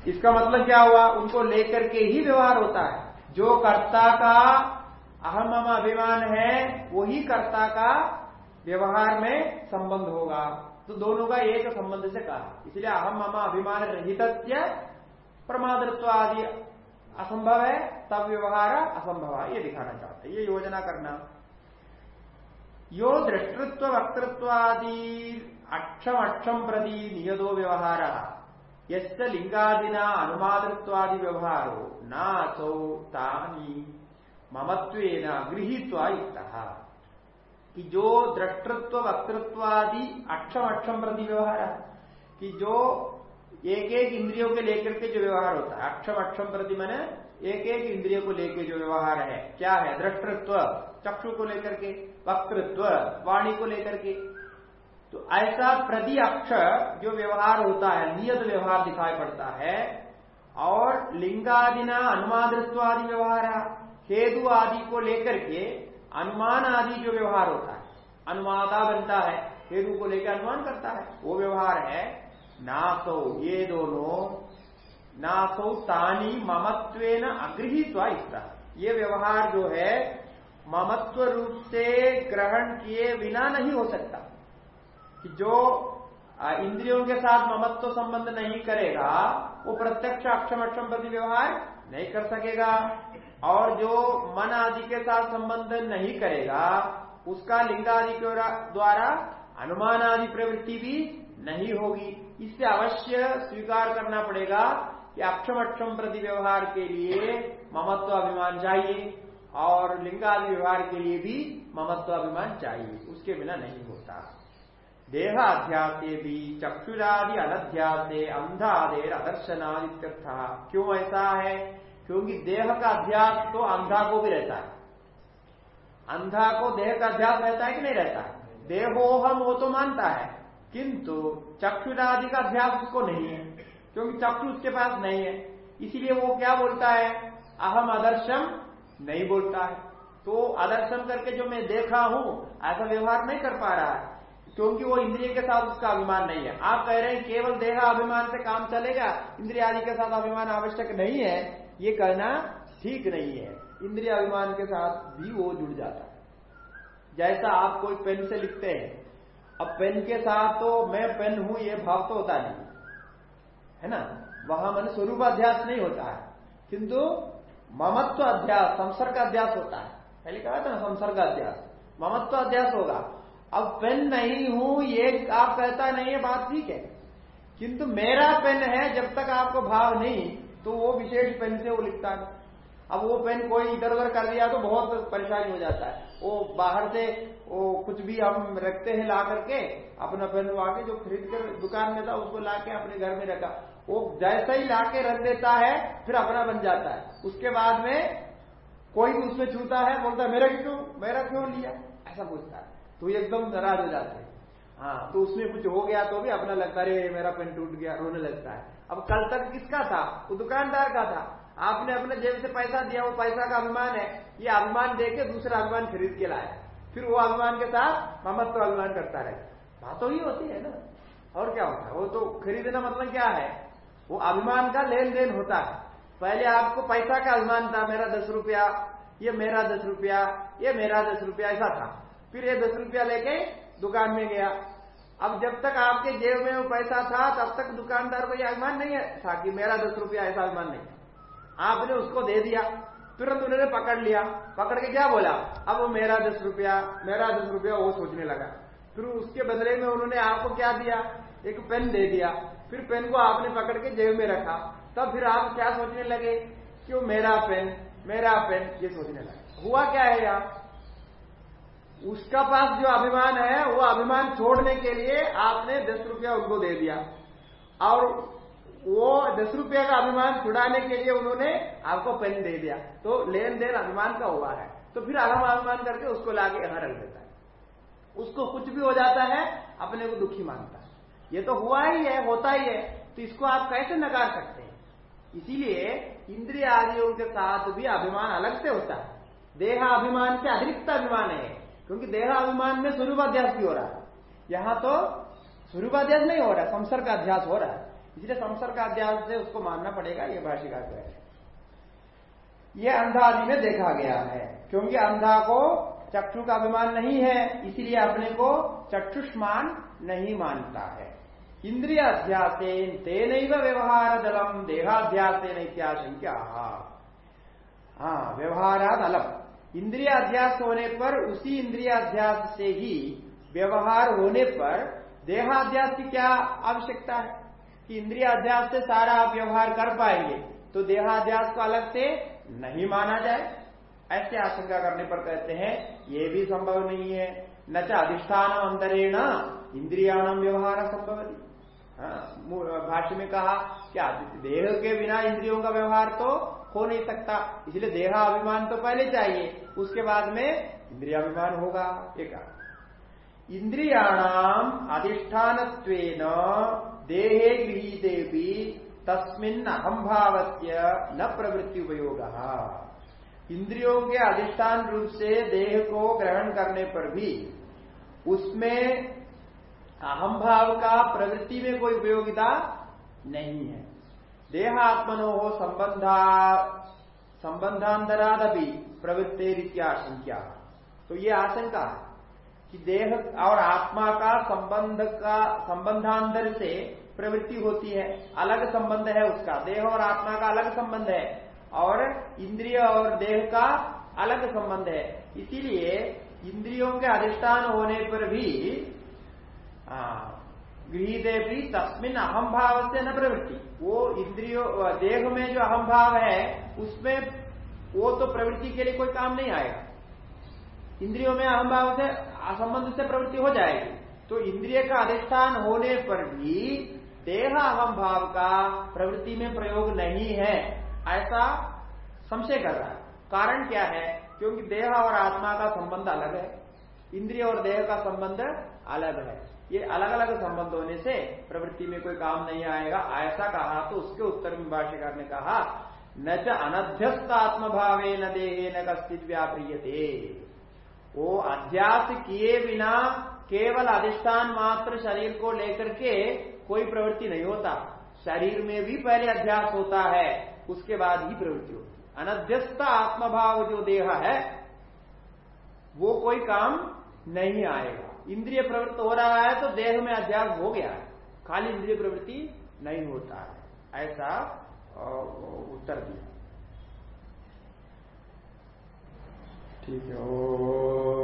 इसका मतलब क्या हुआ? उनको लेकर के ही व्यवहार होता है। जो कर्ता का अहम अभिमान है, वही कर्ता का व्यवहार में संबंध होगा। तो दोनों का एक संबंध से कहा। इसलिए अहम मम अभिमान रहित प्रमादत्व आदि असंभव है, तब व्यवहार असंभव है। ये दिखाना चाहते ये योजना करना। यो दृष्टृत्व वक्तृत्व आदि अक्षम अक्षम प्रति नियतो व्यवहार। यश्च लिंगादिना अनुमातृत्वादि व्यवहारो, नासौ तानी ममत्वेन गृहीत्वा युक्तः कि जो दृष्टृत्व वक्तृत्वादि अक्षम अक्षम प्रति व्यवहार, कि जो एक एक इंद्रियों के लेकर के जो व्यवहार होता है, अक्षम अक्षम प्रति मैंने एक एक इंद्रियों को लेकर जो व्यवहार है, क्या है? दृष्टृत्व चक्षु को लेकर के, वक्तृत्व, वाणी को लेकर के। तो ऐसा प्रति अक्षर जो व्यवहार होता है, नियत व्यवहार दिखाई पड़ता है, और लिंगादिना अनुमादृत्व आदि व्यवहार, हेतु आदि को लेकर के अनुमान आदि जो व्यवहार होता है, अनुमाता बनता है, हेतु को लेकर अनुमान करता है, वो व्यवहार है ना नासौ, ये दोनों ना नासौ तानी ममत्व अगृहित ये व्यवहार जो है, ममत्व रूप से ग्रहण किए बिना नहीं हो सकता। कि जो इंद्रियों के साथ ममत्व संबंध नहीं करेगा, वो प्रत्यक्ष अक्षम अक्षम प्रति व्यवहार नहीं कर सकेगा। और जो मन आदि के साथ संबंध नहीं करेगा, उसका लिंग आदि के द्वारा अनुमान आदि प्रवृत्ति भी नहीं होगी। इससे अवश्य स्वीकार करना पड़ेगा कि अक्षम अक्षम प्रति व्यवहार के लिए ममत्व अभिमान चाहिए और लिंगादि व्यवहार के लिए भी ममत्व अभिमान चाहिए। उसके बिना नहीं होता देह अध्यासे भी चक्षुरादि अनध्यासे अंधादेर अदर्शनादित्य क्यों ऐसा है? क्योंकि देह का अध्यास तो अंधा को भी रहता है। अंधा को देह का अध्यास रहता है कि नहीं रहता? है देहो हम वो तो मानता है, किंतु चक्षुरादि का अध्यास उसको नहीं है, क्योंकि चक्षु उसके पास नहीं है। इसीलिए वो क्या बोलता है? अहम आदर्शम नहीं बोलता है। तो आदर्शन करके जो मैं देखा हूँ, ऐसा व्यवहार नहीं कर पा रहा है। क्योंकि वो इंद्रिय के साथ उसका अभिमान नहीं है। आप कह रहे हैं केवल देह अभिमान से काम चलेगा इंद्रिय आदि के साथ अभिमान आवश्यक नहीं है, ये कहना ठीक नहीं है। इंद्रिय अभिमान के साथ भी वो जुड़ जाता है। जैसा आप कोई पेन से लिखते हैं, अब पेन के साथ तो मैं पेन हूँ, ये भाव तो होता नहीं। है ना? वहाँ मन स्वरूप अध्यास नहीं होता है। किंतु ममत्व अध्यास, संसर्ग अध्यास होता है। पहले कहा था ना, संसर्ग अध्यास। ममत्व अध्यास होगा। अब पेन नहीं हूँ, ये आप कहता नहीं है, बात ठीक है। किंतु मेरा पेन है, जब तक आपको भाव नहीं तो वो विशेष पेन से वो लिखता है। अब वो पेन कोई इधर उधर कर दिया तो बहुत परेशानी हो जाता है। वो बाहर से वो कुछ भी हम रखते हैं ला करके, अपना पेन आके जो खरीद कर दुकान में था, उसको ला के अपने घर में रखा। वो जैसा ही ला के रख देता है, फिर अपना बन जाता है। उसके बाद में कोई भी उसमें छूता है, बोलता है, मेरा क्यों मेरा क्यों लिया? ऐसा पूछता है। तो एकदम नाराज़ हो जाते हैं। हाँ तो उसमें कुछ हो गया तो भी अपना लगता है मेरा पेन टूट गया, रोने लगता है। अब कल तक किसका था? वो दुकानदार का था। आपने अपने जेब से पैसा दिया, वो पैसा का अभिमान है। ये अभिमान दे के दूसरा अभिमान खरीद के लाया। फिर वो अभिमान के साथ ममत्व तो अभिमान करता रहे। बात तो ही होती है ना। और क्या होता है? वो तो खरीदना मतलब क्या है? वो अभिमान का लेन देन होता है। पहले आपको पैसा का अभिमान था, मेरा दस रुपया, ये मेरा दस रुपया, ये मेरा दस रुपया, ऐसा था। फिर ये दस रुपया लेके दुकान में गया। अब जब तक आपके जेब में पैसा था, तब तक दुकानदार को यह अभिमान नहीं है था कि मेरा दस रुपया ऐसा अभिमान नहीं। आपने उसको दे दिया, तुरंत उन्होंने पकड़ लिया। पकड़ के क्या बोला? अब वो मेरा दस रुपया, मेरा दस रुपया वो सोचने लगा। फिर उसके बदले में उन्होंने आपको क्या दिया? एक पेन दे दिया। फिर पेन को आपने पकड़ के जेब में रखा। तब फिर आप क्या सोचने लगे कि वो मेरा पेन मेरा पेन, ये सोचने लगा। हुआ क्या है यहाँ उसका पास जो अभिमान है, वो अभिमान छोड़ने के लिए आपने दस रुपया उनको दे दिया। और वो दस रुपया का अभिमान छुड़ाने के लिए उन्होंने आपको पेन दे दिया। तो लेन देन अभिमान का हुआ है। तो फिर अहम अभिमान करके उसको लाके यहाँ रख देता है। उसको कुछ भी हो जाता है, अपने को दुखी मानता है। ये तो हुआ ही है, होता ही है। तो इसको आप कैसे नकार सकते हैं? इसीलिए इंद्रिय आदियों के साथ भी अभिमान अलग से होता है। देहा अभिमान से अतिरिक्त अभिमान है। क्योंकि देहा अभिमान में स्वरूपाध्यास भी हो रहा है। यहाँ तो स्वरूपाध्यास नहीं हो रहा संसर्ग अध्यास हो रहा है। इसलिए संसर्ग अध्यास से उसको मानना पड़ेगा, ये भाषिका कह रहे ये अंधादि में देखा गया है, क्योंकि अंधा को चक्षु का अभिमान नहीं है, इसीलिए अपने को चक्षुष्मान नहीं मानता है। इंद्रिय अध्यासेन तेन व्यवहार दलम देहाध्यासेन इत्याशंका हाँ व्यवहाराद अलग इंद्रिय अध्यास होने पर उसी इंद्रिय अध्यास से ही व्यवहार होने पर देहाध्यास की क्या आवश्यकता है? कि इंद्रिय अध्यास से सारा आप व्यवहार कर पाएँगे तो देहाध्यास को अलग से नहीं माना जाए। ऐसे आशंका करने पर कहते हैं ये भी संभव नहीं है। न च अधिष्ठान अंतरेण इंद्रियाणाम व्यवहार संभव हाँ, भाष्य में कहा क्या देह के बिना इंद्रियों का व्यवहार तो हो नहीं सकता। इसलिए देहाभिमान तो पहले चाहिए। उसके बाद में इंद्रियाभिमान होगा, एक इंद्रियाणाम अधिष्ठान देहे गृहीते भी तस्मिन अहम से न प्रवृत्ति उपयोग इंद्रियों के अधिष्ठान रूप से देह को ग्रहण करने पर भी उसमें अहम भाव का प्रवृत्ति में कोई उपयोगिता नहीं है। देहात्मनो हो संबंधा संबंधांतरादपि प्रवृत्तेरित्याशंका तो ये आशंका है कि देह और आत्मा का संबंध का संबंधांतर से प्रवृत्ति होती है, अलग संबंध है उसका। देह और आत्मा का अलग संबंध है और इंद्रिय और देह का अलग संबंध है। इसीलिए इंद्रियों के अधिष्ठान होने पर भी गृहते भी तस्मिन अहम भाव से न प्रवृत्ति। वो इंद्रियों देह में जो अहम भाव है, उसमें वो तो प्रवृत्ति के लिए कोई काम नहीं आएगा। इंद्रियों में अहम भाव से, असंबंध से प्रवृत्ति हो जाएगी। तो इंद्रिय का अधिष्ठान होने पर भी देह अहम भाव का प्रवृत्ति में प्रयोग नहीं है, ऐसा संशय कर रहा है। कारण क्या है? क्योंकि देह और आत्मा का संबंध अलग है। इंद्रिय और देह का संबंध अलग है। ये अलग अलग संबंध होने से प्रवृत्ति में कोई काम नहीं आएगा। ऐसा कहा तो उसके उत्तर में भाष्यकार ने कहा, न च अनध्यस्त आत्मभावे न देहे न कस्तित व्याप्रिय वो अध्यास किए बिना केवल अधिष्ठान मात्र शरीर को लेकर के कोई प्रवृत्ति नहीं होता। शरीर में भी पहले अध्यास होता है, उसके बाद ही प्रवृत्ति होती अनध्यस्त आत्मभाव जो देह है, वो कोई काम नहीं आएगा। इंद्रिय प्रवृत्त हो रहा है तो देह में अध्यास हो गया है। खाली इंद्रिय प्रवृत्ति नहीं होता है। ऐसा उत्तर दिया। ठीक है। ओ